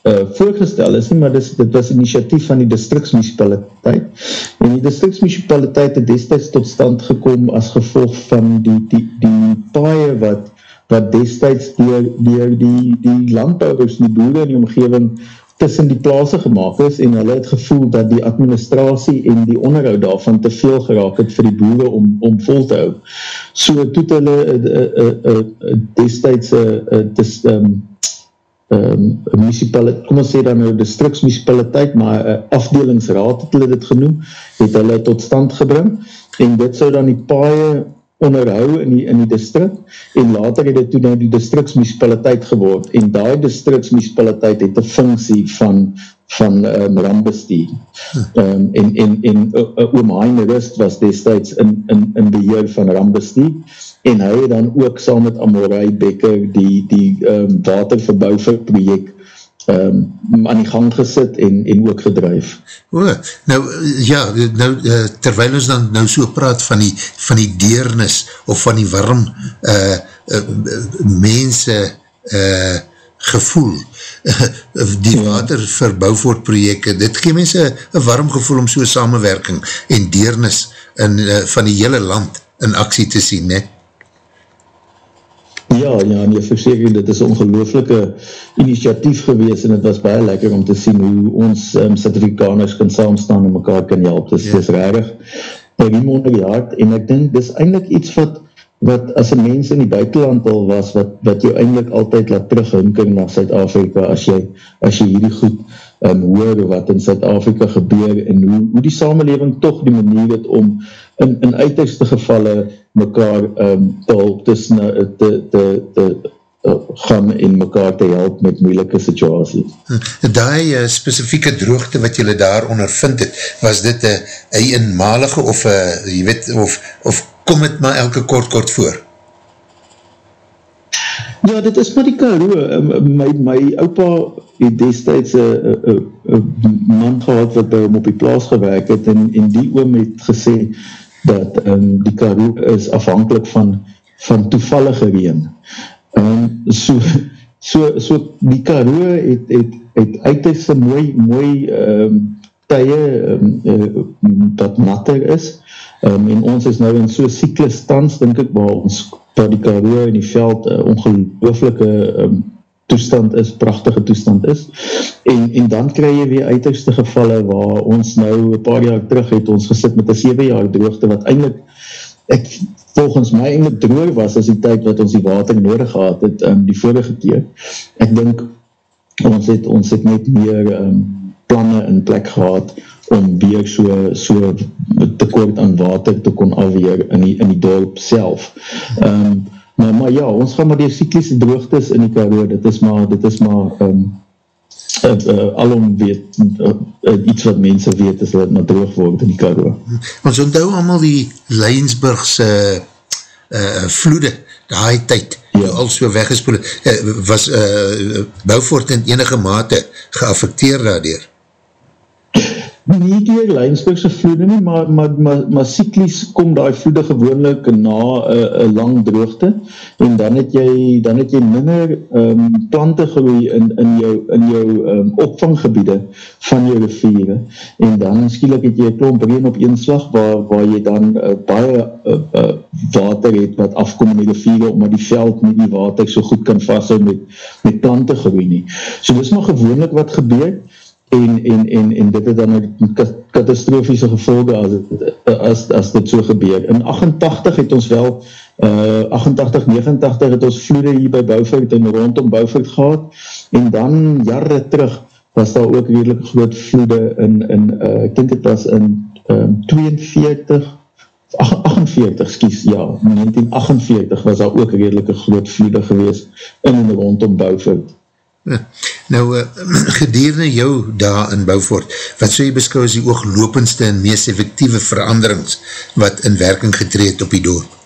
uh, voorgestel is nie, maar dit, dit was initiatief van die distriksmunicipaliteit. En die distriksmunicipaliteit het destijds tot stand gekom as gevolg van die, die, die paie wat, wat destijds dier, dier die, die landbouwers, die boere in die omgeving tussen die plaase gemaakt is en hulle het gevoel dat die administratie en die onderhoud daarvan te veel geraak het vir die boere om, om vol te hou. So toet hulle uh, uh, uh, destijds uh, um, um, municipaliteit, kom ons sê dan nou distriksmunicipaliteit, maar uh, afdelingsraad het hulle dit genoem, het hulle tot stand gebring en dit sou dan die paie onderhou in die, in die distrik en later het het toen nou die distriksmunicipaliteit geword en die distriksmunicipaliteit het die funksie van van um, rambestuur um, en, en, en uh, oom Heine Rust was destijds in, in, in beheer van rambestuur en hy het dan ook saam met Amorai Becker die, die um, waterverbouwver project um, aan die gang gesit en, en ook gedruif. O, nou, ja, nou, uh, terwijl ons dan nou so praat van die, van die deernis of van die warm uh, uh, mense uh, gevoel, die ja. waterverbouwvoort projekte, dit gee mense een warm gevoel om so samenwerking en deernis in, uh, van die hele land in aksie te sien, ne? Ja, ja, en jy verseker, dit is ongelooflike initiatief gewees en het was baie lekker om te sien hoe ons um, Suid-Afrikaners kan saamstaan en mekaar kan help. Dit ja. is rarig, by die onder die hart en ek dink, dit is eindelijk iets wat wat as een mens in die buitenland al was, wat, wat jou eindelijk altyd laat terughinking na Suid-Afrika as jy, as jy hierdie goed um, hoor wat in Suid-Afrika gebeur en hoe, hoe die samenleving toch die manier het om in, in uiterste gevalle mekaar um, te hulp te, te, te, te uh, gaan en mekaar te help met moeilike situaties. Hm, Daai uh, specifieke droogte wat julle daar ondervind het, was dit een uh, eenmalige of, uh, jy weet, of, of kom het maar elke kort kort voor? Ja, dit is maar die Karoo. My, my opa het destijds een man gehad wat by hom op die plaas gewerk het en, en die oom het gesê, dat um, die Karoo is afhankelijk van, van toevallige reen. Um, so, so, so die Karoo het, het, het uiterst een mooi, mooi um, tye um, uh, dat natter is. Um, en ons is nou in so'n cyklus stans, denk ek, waar ons waar die Karoo in die veld uh, ongelooflike um, toestand is, prachtige toestand is, en, en dan krij jy weer uiterste gevalle waar ons nou een paar jaar terug het ons gesit met een 7 jaar droogte, wat eindelijk, ek, volgens my eindelijk droog was as die tyd wat ons die water nodig gehad het, um, die vorige keer. Ek dink, ons het, ons het net meer um, planne in plek gehad om weer so, so tekort aan water te kon alweer in die, in die dorp self. Um, maar, maar ja, ons gaan maar die cyclische droogtes in die karoo, dit is maar, dit is maar um, uh, uh, alom weet, uh, uh, iets wat mense weet is dat het maar droog word in die karoo. Ons onthou allemaal die Leinsburgse uh, vloede, die tyd, ja. al so weggespoel, uh, was uh, Bouwvoort in enige mate geaffecteer daardoor? Nie dier Leinsburgse vloede nie, maar, maar, maar, maar cyclies kom die vloede gewoonlik na een uh, lang droogte. En dan het jy, dan het jy minder um, plante groei in, in jou, in jou um, opvanggebiede van jou riviere. En dan skielik het jy een klomp reen op een slag waar, waar jy dan uh, baie uh, uh, water het wat afkom in die riviere omdat die veld nie die water so goed kan vasthou met, met plante groei nie. So dis maar gewoonlik wat gebeur en, en, en, en dit het dan een katastrofiese gevolge as, as, as dit so gebeur. In 88 het ons wel, uh, 88, 89 het ons vloede hier by Bouwvoort en rondom Bouwvoort gehad, en dan jare terug was daar ook redelijk groot vloede in, in uh, ek denk het was in um, 42, 48, skies, ja, 1948 was daar ook redelijk groot vloede gewees in en rondom Bouwvoort. Nou, uh, gedurende jou daar in Bouwvoort, wat so jy beskou as die ooglopendste en meest effectieve veranderings wat in werking getreed op die dorp?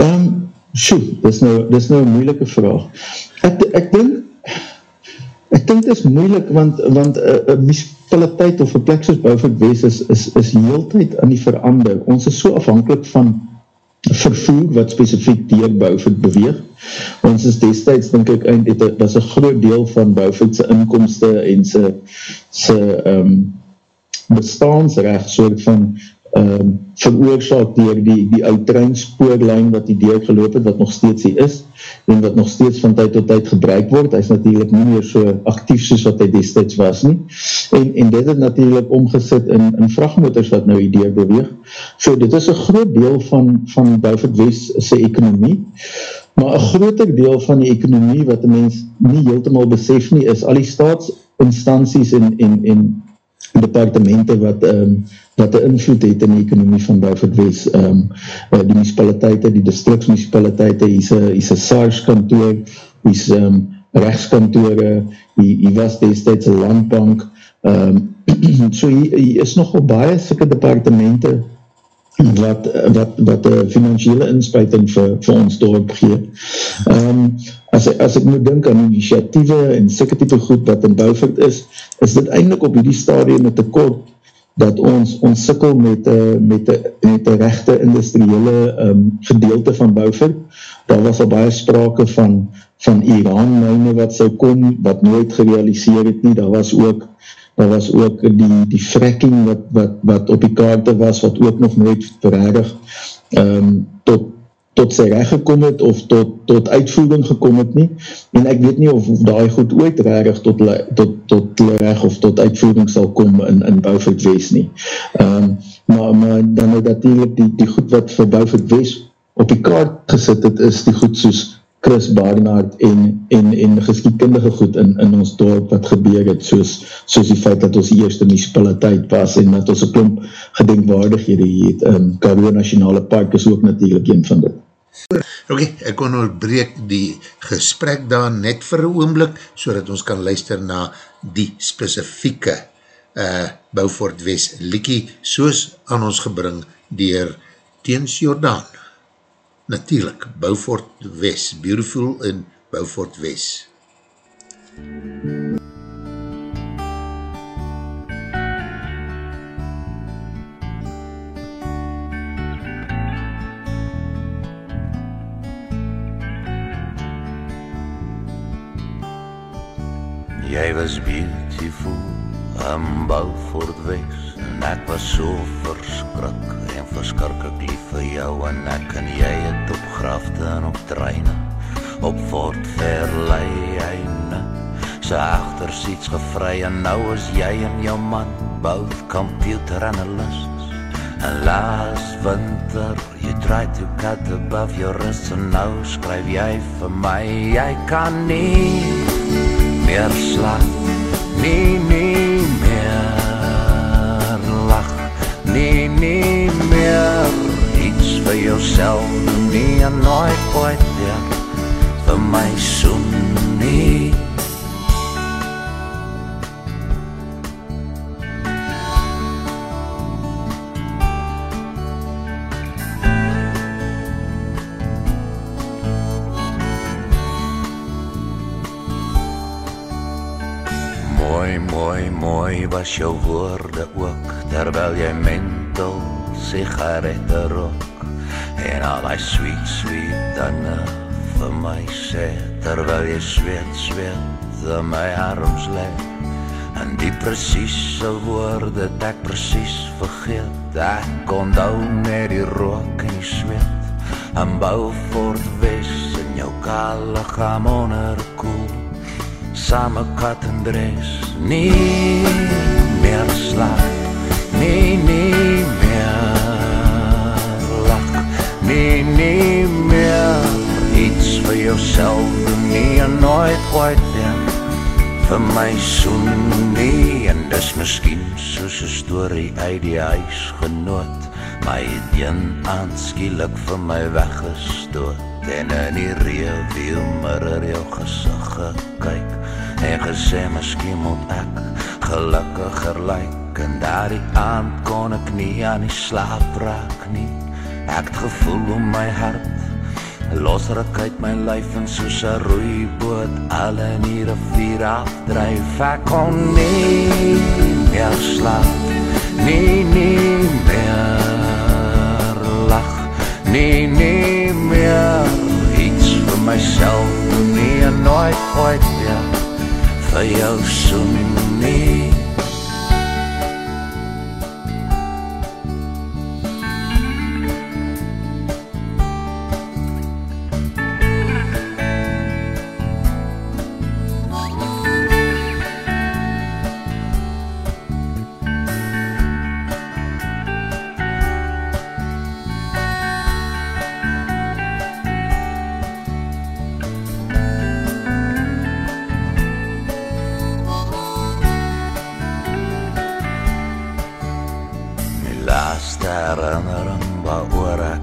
Um, Sjoe, dit is nou, dit is nou een moeilike vraag. Ek, ek denk, ek denk dit is moeilik, want, want uh, uh, municipaliteit of een plek soos Bouwvoort wees is, is, is heel tyd aan die verander. Ons is so afhankelijk van vervoer wat specifiek dier Bouwvoort beweeg. Ons is destijds, denk ek, dit was een groot deel van Bouwvoortse inkomste en sy, sy um, bestaansrecht soort van um, veroorzaak dier die, die oud treinspoorlijn wat die deur geloop het, wat nog steeds die is, en wat nog steeds van tyd tot tyd gebruik word, hy is natuurlijk nie meer so actief soos wat hy destijds was nie, en, en dit het natuurlijk omgesit in, in vrachtmotors wat nou die deur beweeg, so dit is een groot deel van, van Beaufort West sy ekonomie, maar een groter deel van die ekonomie wat die mens nie heeltemaal besef nie, is al die staatsinstanties en, en, en departemente wat um, wat een invloed het in die ekonomie van Beaufort West. Um, uh, die municipaliteite, die districtsmunicipaliteite, hier is een SARS kantoor, hier is um, rechtskantore, hier was destijds een landbank. Um, so hier, hier is nogal baie sikke departemente wat, wat, wat een financiële inspuiting vir, vir ons dorp gee. Um, as, as ek moet denk aan initiatieve en sikke type goed wat in Beaufort is, is dit eindelijk op die stadium met tekort dat ons ons sikkel met met met 'n regte industriële um, gedeelte van Beaufort. Daar was al baie sprake van van Iran myne wat sou kom wat nooit gerealiseer het nie. Daar was ook daar was ook die die fracking wat wat wat op die kaarte was wat ook nog nooit ehm um, tot tot sy recht gekom het of tot, tot uitvoering gekom het nie. En ek weet nie of, of die goed ooit reg tot, tot, tot recht of tot uitvoering sal kom in, in Bouwvoort West nie. Um, maar, maar dan het natuurlijk die, die goed wat vir Bouwvoort West op die kaart gesit het is die goed soos Chris Barnard en, en, en geskietkundige goed in, in ons dorp wat gebeur het soos, soos die feit dat ons die eerste municipaliteit was en dat ons een klomp gedenkwaardighede het um, Karoo Nationale Park is ook natuurlijk een van dit Ok, ek kon al breek die gesprek daar net vir een oomblik, so dat ons kan luister na die specifieke uh, Bouwvoort West Likie, soos aan ons gebring dier Teens Jordaan. Natuurlijk, Bouwvoort West, beautiful in Bouwvoort West. Jy was beautiful in Beaufort West ek was so verskrik en verskrik lief vir jou En ek en jy het op grafte en op treine Op Fort Fairley einde Sy achtersiets gevry en nou is jy en jou man Both computer analysts. En laas winter You tried to cut above your wrist En nou skryf jy vir my Jy kan nie meer slaap, nie, nie meer nie nie meer iets vir jouself nie en nooit ooit weer vir my soen nie. Mooi, mooi, mooi was jou woorde ook. Terwyl jy mental sigarette rook En al die sweet, sweet dinge vir my sê. Terwyl jy zweet, zweet in my arms lê. En die precieze woorde ek precies vergeet. Ek onthou net die rook en die zweet En Beaufort Wes in jou kale gaan onder koel. Same kat en dres Nie meer slag Nee, nee meer lach Nee, nee meer Iets vir jouself doen Nie en nooit ooit weer Vir my soen nie En dis miskien soos een story uit die huis genoot. My een aanskielik vir my weggestoot En in die reelwiel mirror jou gesig gekyk En gesê miskien moet ek gelukkiger lyk En daar die aand kon ek nie aan die slaap raak nie. Ek het gevoel om my hart Losruk uit my lyf en soos 'n roeiboot al in die rivier afdryf. Ek kon nie meer slaap Nee, nee meer lach Nee, nee meer iets vir myself en nooit ooit weer vir jou soen nie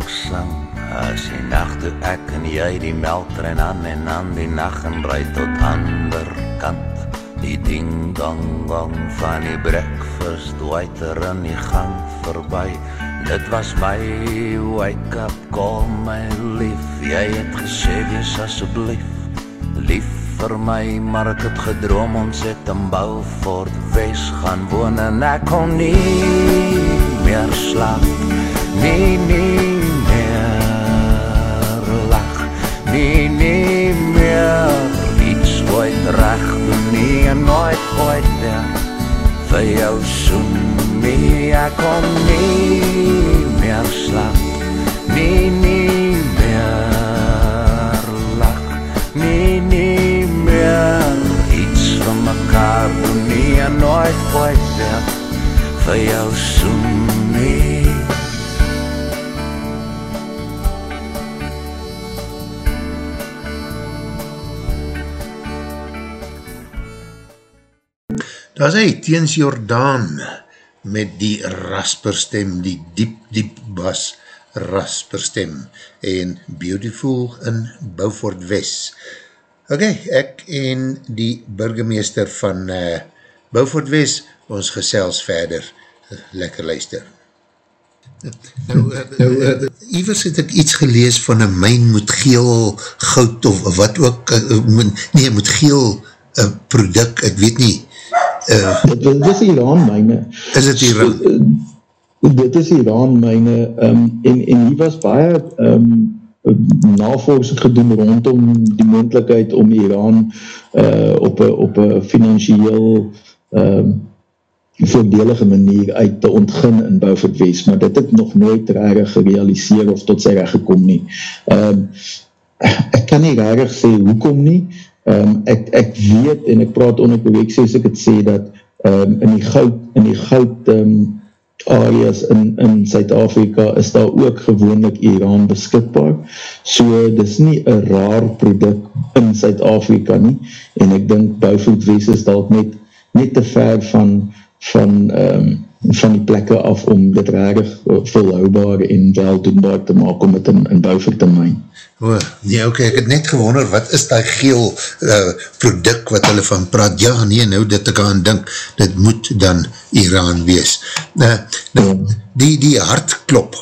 sing As die nacht toe ek en jy die melktrein aan en aan die nacht en ry tot ander kant. Die ding dong gong van die breakfast waiter in die gang verby. Dit was my wake up call my lief. Jy het gesê wees asseblief lief vir my Maar ek het gedroom ons het in Beaufort Wes gaan woon En ek kon nie meer slaap. Nee, nee Nee, nee meer iets ooit recht doen Nie en nooit ooit weer vir jou soen Nee, ek kon nie meer slaap Nee, nee meer lach Nee, nee meer iets van mekaar doen Nie en nooit ooit weer vir jou soen Daar is hy, Teens Jordaan, met die rasperstem, die diep, diep bas rasperstem, en Beautiful in Beaufort West. Ok, ek en die burgemeester van uh, Beaufort West, ons gesels verder, lekker luister. Nou, uh, nou uh, Ivers het ek iets gelees van een myn moet geel goud of wat ook, uh, nee, moet geel uh, product, ek weet nie, Uh, dit is Iran myne. Is het Iran? So, uh, dit is Iran myne um, en, en hier was baie um, navorsing gedoen rondom die moendlikheid om Iran uh, op een op financieel um, voordelige manier uit te ontgin in Beaufort West, maar dit het nog nooit rarig gerealiseer of tot sy recht gekom nie. Um, ek kan nie rarig sê hoekom nie, Um, ek, ek weet en ek praat onnekwek soos ek het sê dat um, in die goud, in die goud um, areas in, in Suid-Afrika is daar ook gewoonlik Iran beskikbaar. So dis nie een raar product in Suid-Afrika nie en ek dink Beaufort West is dat net, net te ver van, van um, van die plekke af om dit rarig volhoubaar en weldoenbaar te maak om het in, in Beaufort te myn. O, nee, ok, ek het net gewonder, wat is die geel uh, product wat hulle van praat? Ja, nee, nou dit ek aan dink, dit moet dan Iran wees. Uh, nou, die, die hartklop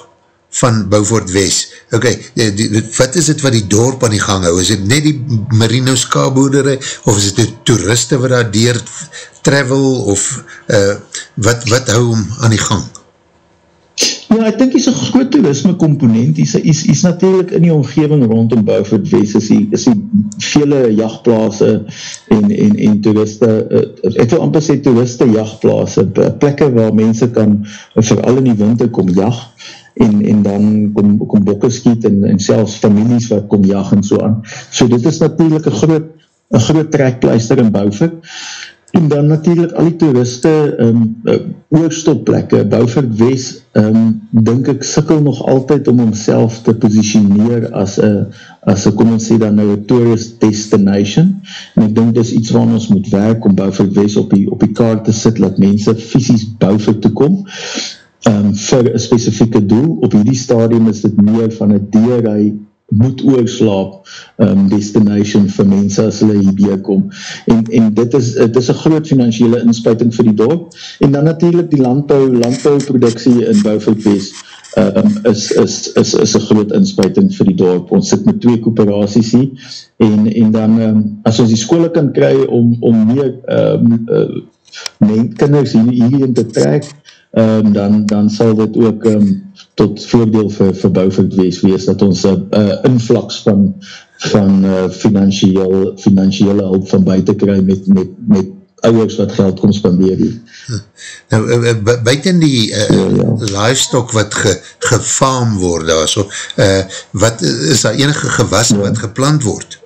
van Beaufort West, ok, die, die, wat is het wat die dorp aan die gang hou? Is het net die merino skaboerderij, of is het die toeriste wat daar deur travel, of uh, wat, wat hou hom aan die gang? Ja, ek dink is een groot toerisme component, is, is, is natuurlijk in die omgeving rondom Beaufort West, is die, is die vele jachtplaase en, en, en toeriste, uh, ek wil amper sê toeriste jachtplaase, plekke waar mense kan, vooral in die winter kom jacht, en, en dan kom, kom bokke skiet en, en selfs families wat kom jacht en so aan. So dit is natuurlijk een groot, een groot trekpleister in Beaufort, en dan natuurlijk al die toeriste um, uh, oorstopplekke, Beaufort West, um, denk ek sikkel nog altyd om homself te positioneer as een, as een, kom ons sê dan nou, een tourist destination, en ek denk dis iets waar ons moet werk om Beaufort West op die, op die kaart te sit, dat mense fysisk Beaufort te kom, um, vir een specifieke doel, op die stadium is dit meer van een deerij moet oorslaap um, destination vir mense as hulle hierbeer kom. En, en dit is het is een groot financiële inspuiting vir die dorp. En dan natuurlijk die landbouw landbouwproduksie in Bouwvoetwees um, is, is, is, is een groot inspuiting vir die dorp. Ons sit met twee coöperaties hier. En, en dan um, as ons die skole kan kry om, om meer um, uh, kinders hier, hierin te trek um, dan, dan sal dit ook um, tot voordeel vir, vir Bouwvoet wees, wees dat ons een uh, invlaks van, van uh, financieel, financiële hulp van buiten kry met, met, met ouwers wat geld kom spandeer hier. Nou, buiten die uh, ja, ja. livestock wat ge, gefaam word daar so, uh, wat is daar enige gewas ja. wat geplant word?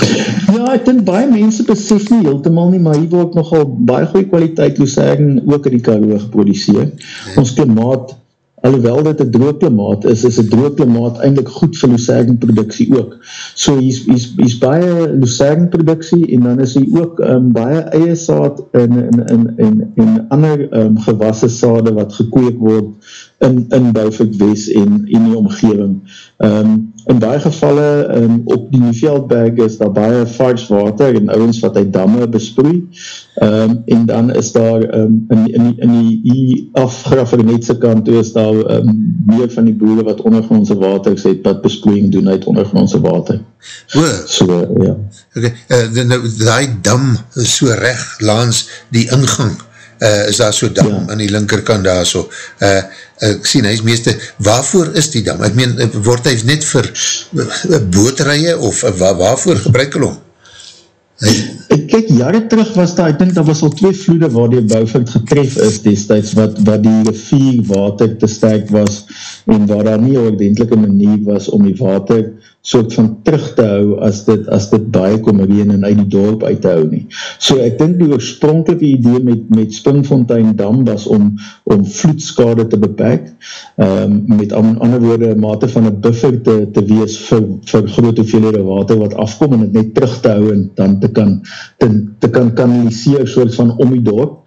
Ja, ek dink baie mense besef nie heeltemal nie, maar hier word nogal baie goeie kwaliteit loosering ook in die karoo geproduceer. Ja. Ons klimaat, alhoewel dit een droog klimaat is, is een droog klimaat eindelijk goed vir loosering productie ook. So hier is, hier is, hier is baie loosering productie en dan is hier ook um, baie eie saad en, en, en, en, en ander um, gewasse saade wat gekoek word in, in Beaufort West en in die omgeving. Um, in baie gevalle um, op die Nieuwveldberg is daar baie vars water en ouwens wat hy damme besproei um, en dan is daar um, in, in, in die, die afgrafernetse kant toe is daar um, meer van die boere wat ondergrondse water sê, wat besproeiing doen uit ondergrondse water. O, so, ja. Okay, uh, nou, die dam so recht langs die ingang uh, is daar so dam ja. aan die linkerkant daar so. Uh, ek sien, hy is meeste, waarvoor is die dam? Ek meen, word hy net vir bootrije of waar, waarvoor gebruik hulle om? Ek kyk, jare terug was daar, ek dink dat was al twee vloede waar die Bouwvink getref is destijds, wat, wat die rivier water te sterk was en waar daar nie ordentelike manier was om die water soort van terug te hou as dit, as dit baie kom reen en uit die dorp uit te hou nie. So ek dink die oorspronkelike idee met, met Springfontein Dam was om, om vloedskade te beperk, um, met ander woorde mate van een buffer te, te wees vir, vir groot hoeveelhede water wat afkom en het net terug te hou en dan te kan, te, te kan kanaliseer soort van om die dorp.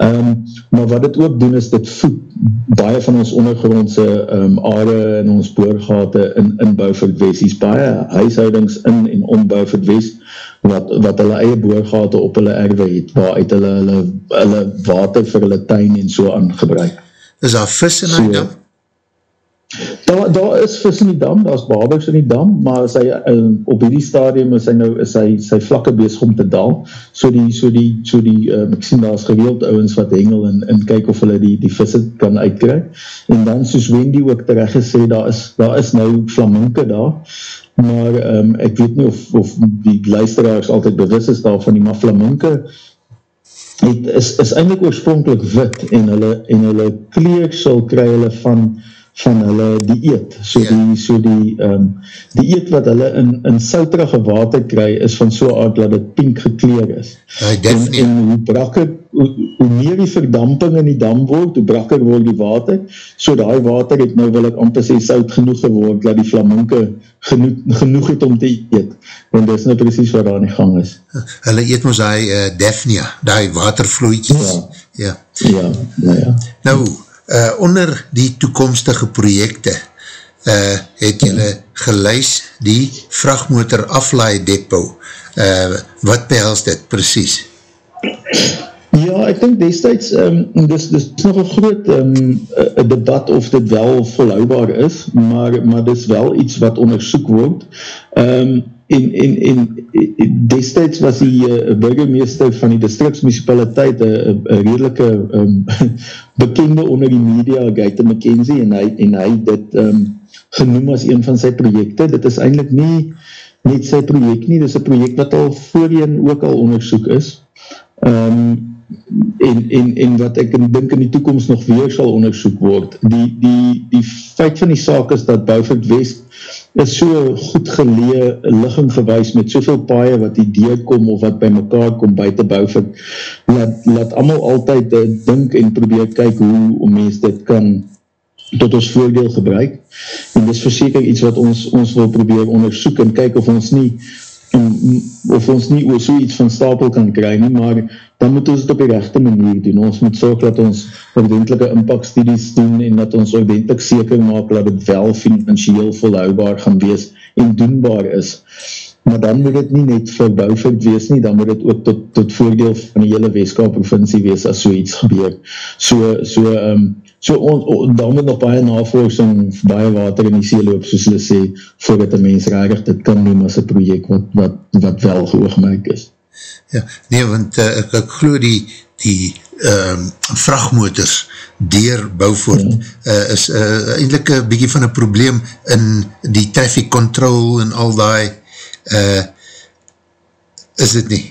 Um, maar wat dit ook doen is dit voed baie van ons ondergrondse um, aarde en ons boorgate in, in Bouwvoort West baie huishoudings in en om Beaufort West wat, wat hulle eie boorgate op hulle erwe het, waaruit hulle, hulle, hulle water vir hulle tuin en so aan gebruik. Is daar vis in die dam? Daar, daar is vis in die dam, daar is babers in die dam, maar sy, uh, op die stadium is hy nou, is hy, sy vlakke bezig om te dal, so die, so die, so die, uh, ek sien daar is gereeld ouwens wat hengel en, en kyk of hulle die, die visse kan uitkry, en dan soos Wendy ook terecht gesê, daar is, daar is nou flaminke daar, maar um, ek weet nie of, of die luisteraars altyd bewus is daarvan nie, maar flaminke het, is, is eindelijk oorspronkelijk wit, en hulle, en hulle kleeksel kry hulle van, van hulle dieet. So ja. die, so die, um, die eet wat hulle in, in souterige water kry, is van so aard dat het pink gekleer is. Uh, en, en hoe brakker, hoe, hoe meer die verdamping in die dam word, hoe brakker word die water, so die water het nou wil ek amper sê sout genoeg geword, dat die flaminke genoeg, genoeg het om te eet. En dit is nou precies wat daar in die gang is. Hulle eet ons die uh, Daphnia, die watervloeitjes. Ja. Ja. Ja, ja, ja. Nou, uh, onder die toekomstige projekte, uh, het jylle geluis die vrachtmotor aflaai depot. Uh, wat behels dit precies? Ja, ek denk destijds, um, dis, dis nog een groot um, debat of dit wel volhoubaar is, maar, maar dis wel iets wat onderzoek word. Um, en, en, en destijds was die uh, burgemeester van die districtsmunicipaliteit een redelike um, bekende onder die media, Gaita McKenzie, en hy, en hy dit um, genoem as een van sy projekte. Dit is eindelijk nie net sy project nie, dit is een project wat al voorheen ook al onderzoek is. Um, en, en, en wat ek dink in die toekomst nog weer sal onderzoek word. Die, die, die feit van die saak is dat Beaufort West is so goed gelee ligging gewys met soveel paie wat die deurkom of wat by mekaar kom buiten Beaufort, laat, laat allemaal altyd uh, dink en probeer kyk hoe om mens dit kan tot ons voordeel gebruik. En dit is verseker iets wat ons, ons wil probeer onderzoek en kyk of ons nie of ons nie oor so iets van stapel kan kry nie, maar dan moet ons het op die rechte manier doen. Ons moet zorg dat ons ordentelike impactstudies doen en dat ons ordentlik seker maak dat het wel financieel volhoubaar gaan wees en doenbaar is. Maar dan moet het nie net vir Bouwvoort wees nie, dan moet het ook tot, tot voordeel van die hele Weeskap provincie wees as so iets gebeur. So, so, um, So on, on, dan moet nog baie navorsing, baie water in die see loop, soos hulle sê, voordat een mens rarig dit kan noem as een project wat, wat, wat wel geoogmerk is. Ja, nee, want uh, ek, ek geloof die, die um, vrachtmotors dier Bouwvoort ja. uh, is uh, eindelijk een bykie van een probleem in die traffic control en al die, uh, is dit nie?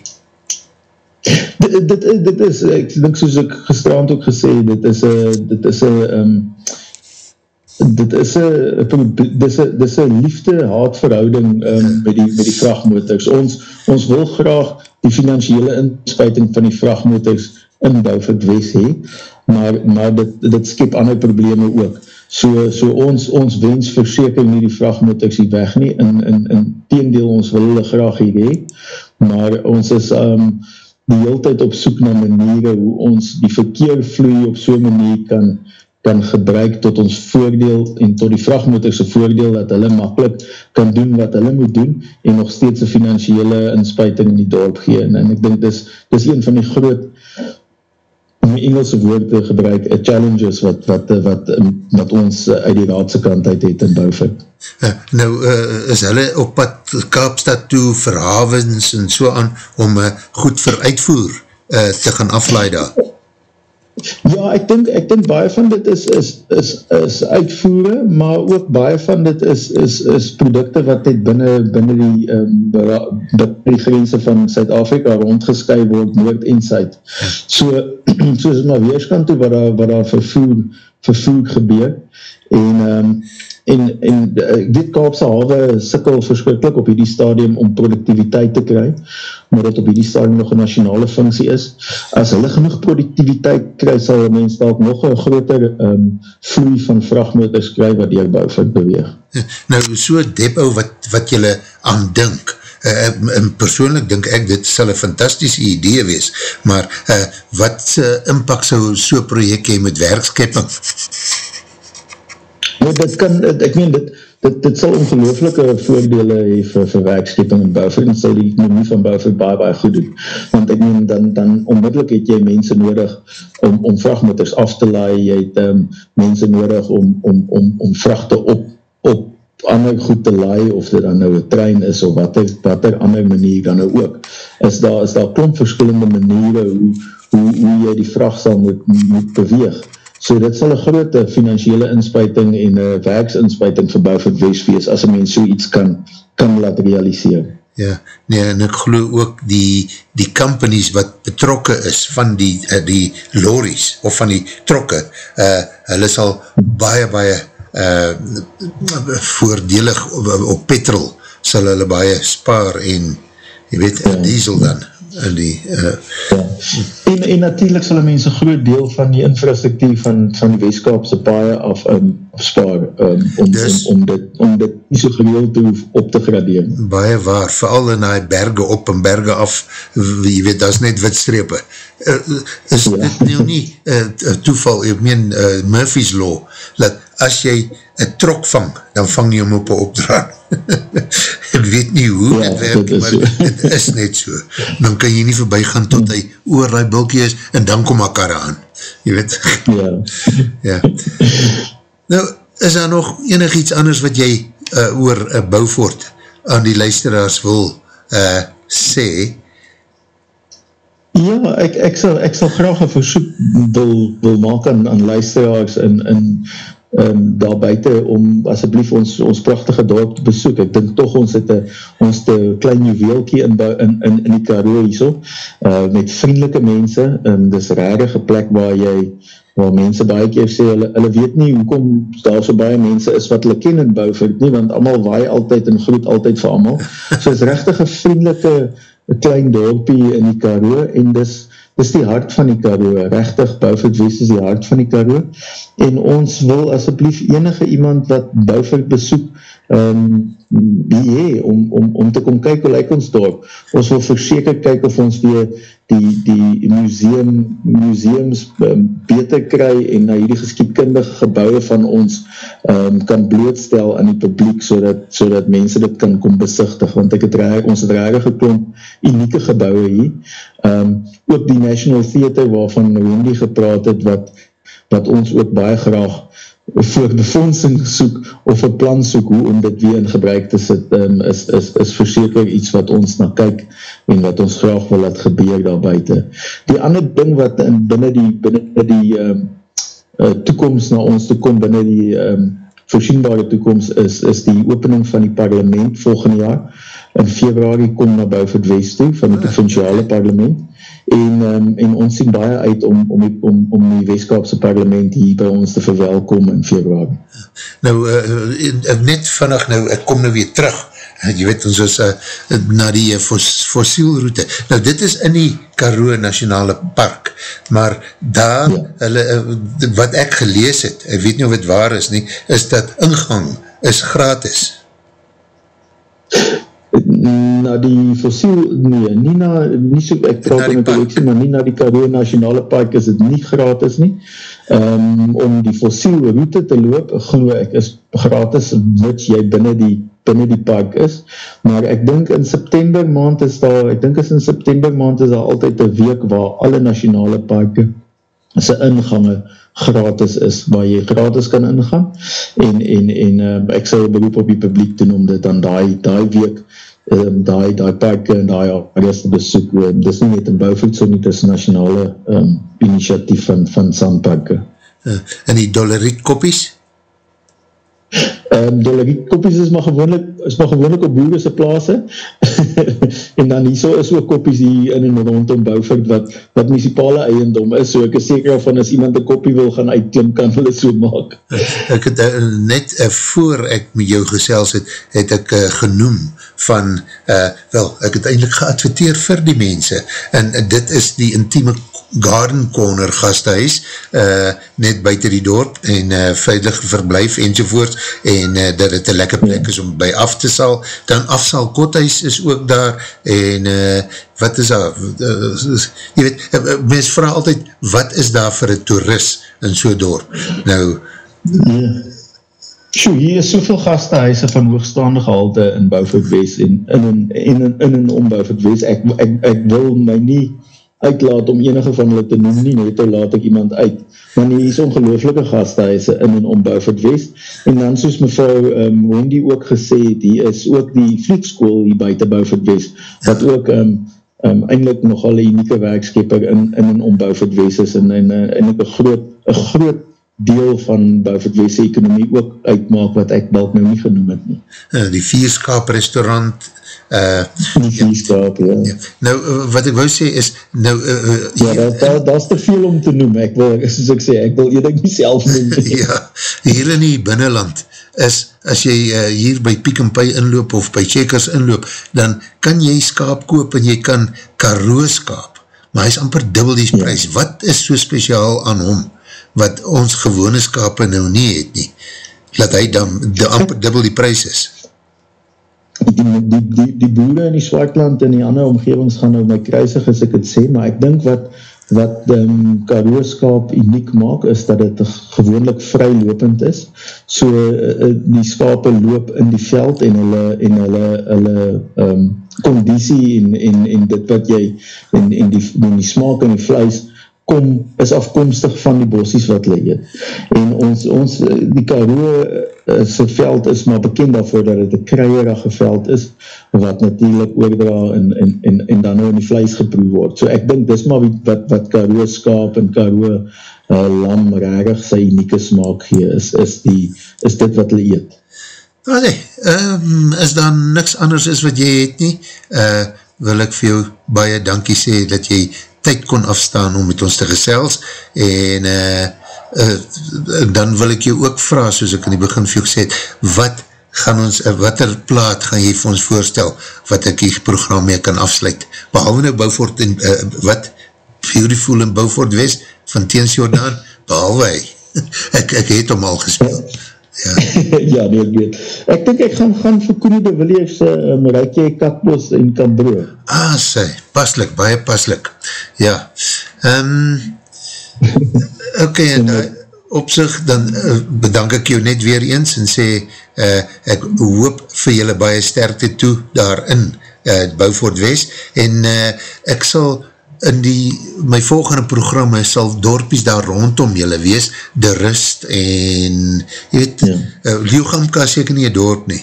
dit, dit, dit is, ek dink soos ek gestraand ook gesê, dit is een, dit is een, um, dit is een, dit is een liefde-haat verhouding um, met, die, met die vrachtmotors. Ons, ons wil graag die financiële inspuiting van die vrachtmotors in Beaufort West hee, maar, maar dit, dit skip ander probleme ook. So, so ons, ons wens verseker nie die vrachtmotors hier weg nie, in, in, in teendeel ons wil hulle graag hier hee, maar ons is, um, die hele tijd op soek na maniere hoe ons die verkeervloei op so'n manier kan, kan gebruik tot ons voordeel en tot die vrachtmotorse voordeel dat hulle makkelijk kan doen wat hulle moet doen en nog steeds een financiële inspuiting in die dorp gee. En, en ek denk dis, dis een van die groot Engelse woord te gebruik, challenges wat, wat, wat, wat ons uit die raadse kant uit het in Beaufort. Uh, nou, uh, is hulle op pad Kaapstad toe vir havens en so aan om uh, goed vir uitvoer uh, te gaan afleid daar? Ja, ek dink, ek dink baie van dit is, is, is, is uitvoere, maar ook baie van dit is, is, is producte wat dit binnen, binnen die, um, die grense van Suid-Afrika rondgesky word, noord en Suid. So, so is het maar weerskant toe waar daar, waar daar vervoer, vervoer gebeur. En, um, en, en ek weet Kaapse hawe sikkel verskrikkelijk op hierdie stadium om productiviteit te kry, maar dat op hierdie stadium nog een nationale funksie is. As hulle genoeg productiviteit kry, sal die mens dalk nog een groter um, vloei van vrachtmotors kry wat die bouwvik beweeg. Nou, so depo wat, wat jylle aan dink, Uh, en persoonlijk denk ek dit sal een fantastische idee wees, maar uh, wat uh, impact sal so project hee met werkskepping? Nee, dit kan, ek meen, dit, dit, dit sal ongelooflike voordele hee vir, vir werkskeping en Beaufort, en sal die economie van Beaufort baie, baie goed doen. Want ek meen, dan, dan onmiddellik het jy mense nodig om, om vrachtmotors af te laai, jy het um, mense nodig om, om, om, om vrachte op, op ander goed te laai, of dit dan nou een trein is, of wat er, wat er ander manier dan nou ook, is daar, is daar klomp verskillende maniere hoe, hoe, hoe jy die vracht sal moet, moet beweeg. So dit sal een grote financiële inspuiting en een werksinspuiting vir Beaufort Westfeest as een mens so iets kan, kan laat realiseer. Ja, nee, en ek geloof ook die, die companies wat betrokke is van die, uh, die lorries of van die trokke, uh, hulle sal baie, baie uh, voordelig op, op petrol sal hulle baie spaar en jy weet, ja. diesel dan in die uh, ja. en, en natuurlijk sal een mens een groot deel van die infrastructuur van, van die weeskapse paie af um, spaar um, om, dus, om, om, dit, om dit nie so gereeld te hoef op te gradeer. Baie waar, vooral in die berge op en berge af, jy weet, dat is net witstrepe. Uh, is ja. dit nou nie uh, toeval, ek meen uh, Murphy's Law, dat as jy een trok vang, dan vang jy hom op een opdraad. Ek weet nie hoe ja, dit werk, maar so. het is net so. Dan kan jy nie voorbij gaan tot hy oor die bulkie is, en dan kom hy karre aan. Jy weet? Ja. ja. Nou, is daar nog enig iets anders wat jy uh, oor uh, Bouwvoort aan die luisteraars wil uh, sê? Ja, ek, ek, sal, ek sal graag een versoek wil, wil maak aan, aan luisteraars en, en um, daar buiten om asjeblief ons, ons prachtige dorp te besoek. Ek dink toch ons het a, ons te klein juweelkie in, in, in, in die karo hierso, uh, met vriendelike mense, en dis rarige plek waar jy, waar mense baie keer sê, hulle, hulle weet nie hoekom daar so baie mense is wat hulle ken in Bouwvoort nie, want allemaal waai altyd en groet altyd vir allemaal. So is rechtige vriendelike klein dorpie in die karo, en dis is die hart van die Karoo, rechtig, Bouford West is die hart van die Karoo, en ons wil asjeblief enige iemand wat Bouford besoek, um, die om, om, om te kom kyk hoe lyk ons dorp. Ons wil verseker kyk of ons weer die, die museum, museums um, beter kry en na hierdie geskietkundige gebouwe van ons um, kan blootstel aan die publiek so dat, so dat mense dit kan kom besichtig, want ek het raar, ons het raar geklomp unieke gebouwe hier. Um, ook die National Theatre waarvan Wendy gepraat het, wat, wat ons ook baie graag voor befondsing soek of een plan soek hoe om dit weer in gebruik te sit, um, is, is, is verseker iets wat ons na kyk en wat ons graag wil laat gebeur daar buiten. Die ander ding wat in binnen die, binnen die um, uh, toekomst na ons te kom, binnen die um, voorzienbare toekomst, is, is die opening van die parlement volgende jaar. In februari kom na Bouwvoort West toe, van die ah. provinciale parlement en, um, en ons sien baie uit om, om, om, om die Westkaapse parlement hier by ons te verwelkom in februari. Nou, uh, net vannig nou, ek kom nou weer terug, jy weet ons is uh, na die uh, fossielroute, nou dit is in die Karoo Nationale Park, maar daar, ja. hulle, uh, wat ek gelees het, ek weet nie of het waar is nie, is dat ingang is gratis na die fossiel, nee, nie na, nie so, ek praat met die maar nie na die Karoo Nationale Park is het nie gratis nie. Um, om die fossiel route te loop, geloof ek, is gratis, wat jy binnen die, binnen die park is. Maar ek dink in September maand is daar, ek dink is in September maand is daar altyd een week waar alle nationale parke sy ingange gratis is, waar jy gratis kan ingaan en, en, en uh, ek sal beroep op die publiek doen om dit dan die, die week um, die, die parke en die areas te besoek, um, dis nie net in Bouwvoet, so nie, dis nationale um, initiatief van, van Sandparke. Uh, en die dollariet koppies? Um, dollariet koppies is maar gewoonlik, is maar gewoonlik op boerse plaas, en dan hier so is ook koppies hier in en rondom Bouwvoet, wat, wat municipale eiendom is, so ek is seker van as iemand een koppie wil gaan uitklim, kan hulle so maak. Ek het uh, net uh, voor ek met jou gesels het, het ek uh, genoem, van, uh, wel, ek het eindelijk geadverteer vir die mense, en uh, dit is die intieme Garden Corner gasthuis, uh, net buiten die dorp, en uh, veilig verblijf enzovoort, en uh, dat het een lekker plek is om by af te sal, dan afsal Kothuis is ook daar, en uh, wat is daar, uh, jy weet, uh, mens vraag altyd, wat is daar vir een toerist in so'n dorp? Nou, ja Sjoe, hier is soveel gastehuise van hoogstaande gehalte in Bouwvoort West en in en, in, in, in en om Bouwvoort West. Ek, ek, ek wil my nie uitlaat om enige van hulle te noem nie, net laat ek iemand uit. Maar hier is ongelooflike gastehuise in en om Bouwvoort West. En dan soos mevrou um, Wendy ook gesê het, hier is ook die vliegskool hier buiten Bouwvoort West, wat ook um, um, eindelijk nogal een unieke werkskeper in, in en om Bouwvoort West is en, en, en, en ek een groot, een groot deel van Beaufort West ekonomie ook uitmaak wat ek dalk nou nie genoem het nie. Uh, die Vierskaap restaurant, uh, die Vierskaap, ja. ja. Nou, uh, wat ek wou sê is, nou, uh, uh, ja, dat, dat, dat is te veel om te noem, ek wil, soos ek sê, ek wil eerder nie self noem. ja, hier in die binnenland, is, as jy uh, hier by Piek en Pie inloop, of by Checkers inloop, dan kan jy skaap koop, en jy kan karoo skaap, maar hy is amper dubbel die prijs, ja. wat is so speciaal aan hom? Wat ons gewone skape nou nie het nie, dat hy dan de amper dubbel die prijs is. Die, die, die, die boere in die Swartland en die ander omgevings gaan nou my kruisig as ek het sê, maar ek dink wat wat um, karooskaap uniek maak is dat het gewoonlik vrylopend is so uh, die skape loop in die veld en hulle en hulle, hulle um, conditie en, en, en dit wat jy en, en, die, en die smaak in die vlees kom, is afkomstig van die bossies wat hulle eet. En ons, ons die Karoo uh, se veld is maar bekend daarvoor dat het een kruierige veld is, wat natuurlijk oordra en, en, en, en dan nou in die vlees geproe word. So ek dink, dis maar wat, wat Karoo skaap en Karoo uh, lam rarig sy unieke smaak gee, is, is, die, is dit wat hulle eet. Nou nee, um, is daar niks anders is wat jy het nie, uh, wil ek vir jou baie dankie sê dat jy tyd kon afstaan om met ons te gesels en uh, uh, dan wil ek jou ook vraag, soos ek in die begin vir jou gesê het, wat gaan ons, uh, wat er plaat gaan jy vir ons voorstel, wat ek die program mee kan afsluit, behalwe nou Beaufort en, uh, wat, Beautiful in Beaufort West, van Teens Jordaan, behalwe hy, ek, ek het om al gespeeld. Ja, ja nee, ek weet. Ek denk ek gaan gaan vir Koenie de Williers uh, um, Rijkje, Katbos en Kambroe. Ah, sy, paslik, baie paslik. Ja. Um, ok, en uh, op sig, dan uh, bedank ek jou net weer eens en sê, uh, ek hoop vir julle baie sterkte toe daarin, uh, Beaufort West, en uh, ek sal in die, my volgende programme sal dorpies daar rondom julle wees, de rust en, jy weet, ja. uh, Leeuwgamka is seker nie een dorp nie.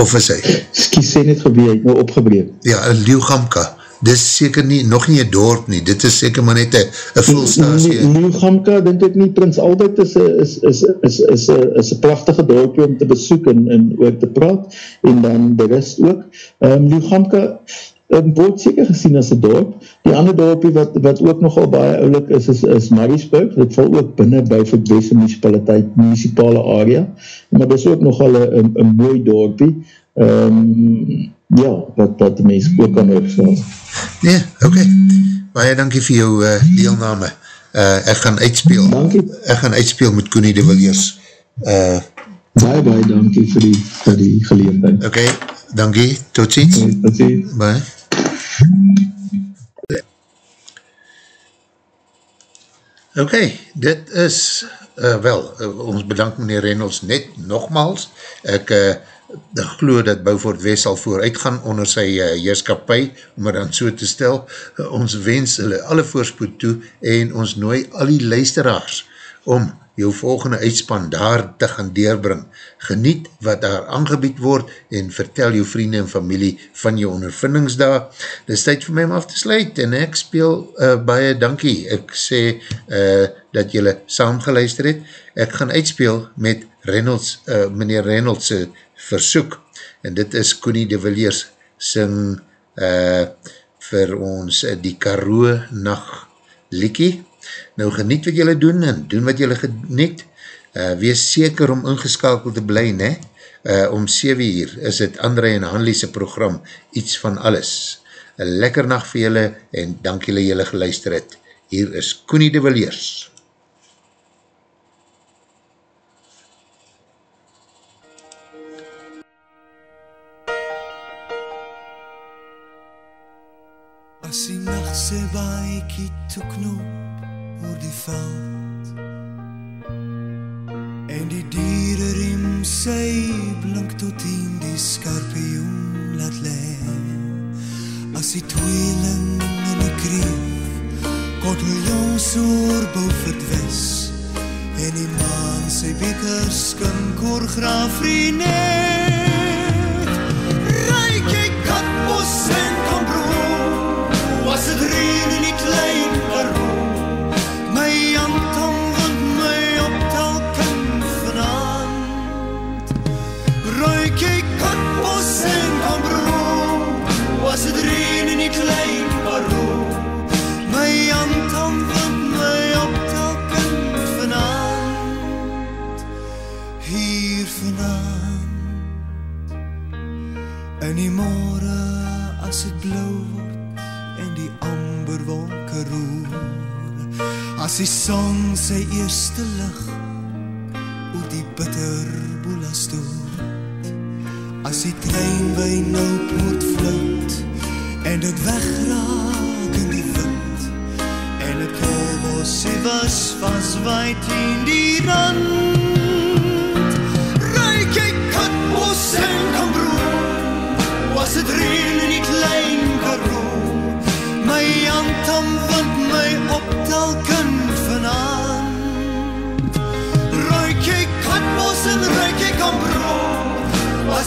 Of is hy? Skies sê net gebeur, hy het nou opgebreek. Ja, Leeuwgamka, dit is seker nie, nog nie een dorp nie, dit is seker maar net een volstasie. Leeuwgamka, denk ek nie, Prins Albert is een is, is, is, is, is, is prachtige dorpje om te besoek en, en oor te praat, en dan de rest ook. Um, Leeuwgamka, um, word seker gesien as een dorp. Die ander dorpie wat, wat ook nogal baie oulik is, is, is Mariesburg, dit val ook binnen by Verdwese municipaliteit, municipale area, maar dit is ook nogal een, een mooi dorpie, um, ja, wat, wat die mens ook kan opstel. Nee, oké. Okay. Baie dankie vir jou uh, deelname. Uh, ek gaan uitspeel. Dankie. Ek gaan uitspeel met Koenie de Williers. Uh, baie, baie dankie vir die, vir die geleerdheid. Oké, okay, dankie. Tot ziens. Tot ziens. Bye. Ok, dit is, uh, wel, uh, ons bedank meneer Reynolds net nogmaals. Ek uh, geloof dat Beaufort West sal vooruit gaan onder sy uh, heerskapie, om het dan so te stel. Uh, ons wens hulle alle voorspoed toe en ons nooi al die luisteraars om jou volgende uitspan daar te gaan deurbring. Geniet wat daar aangebied word en vertel jou vrienden en familie van jou ondervindings daar. Dit is tyd vir my om af te sluit en ek speel uh, baie dankie. Ek sê uh, dat jylle saam geluister het. Ek gaan uitspeel met Reynolds, uh, meneer Reynolds versoek en dit is Koenie de Villiers sing uh, vir ons uh, die Karoo nacht liekie Nou geniet wat jylle doen en doen wat jylle geniet. Uh, wees seker om ingeskakeld te bly, ne? Uh, om 7 uur is het André en Hanlie'se program Iets van Alles. Een lekker nacht vir jylle en dank jylle jylle geluister het. Hier is Koenie de Willeers. Die tweeling in die kreef Kotel jons oor boven het wes En die maan sy beker skink oor graaf net die son sy eerste lig oor die bitter boelastoot as die trein by nou moet vloot en dit wegraak in die wind en het kolbos sy was vaswaait in die rand.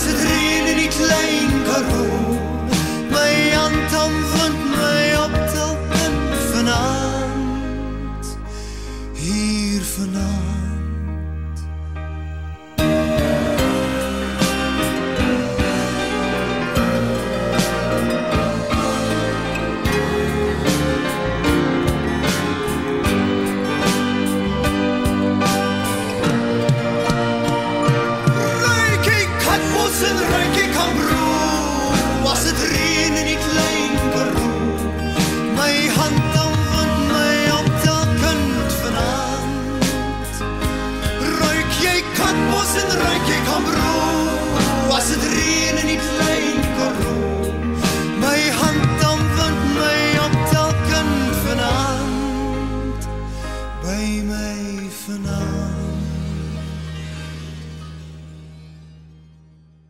verdwenen in die Kleinkaroo.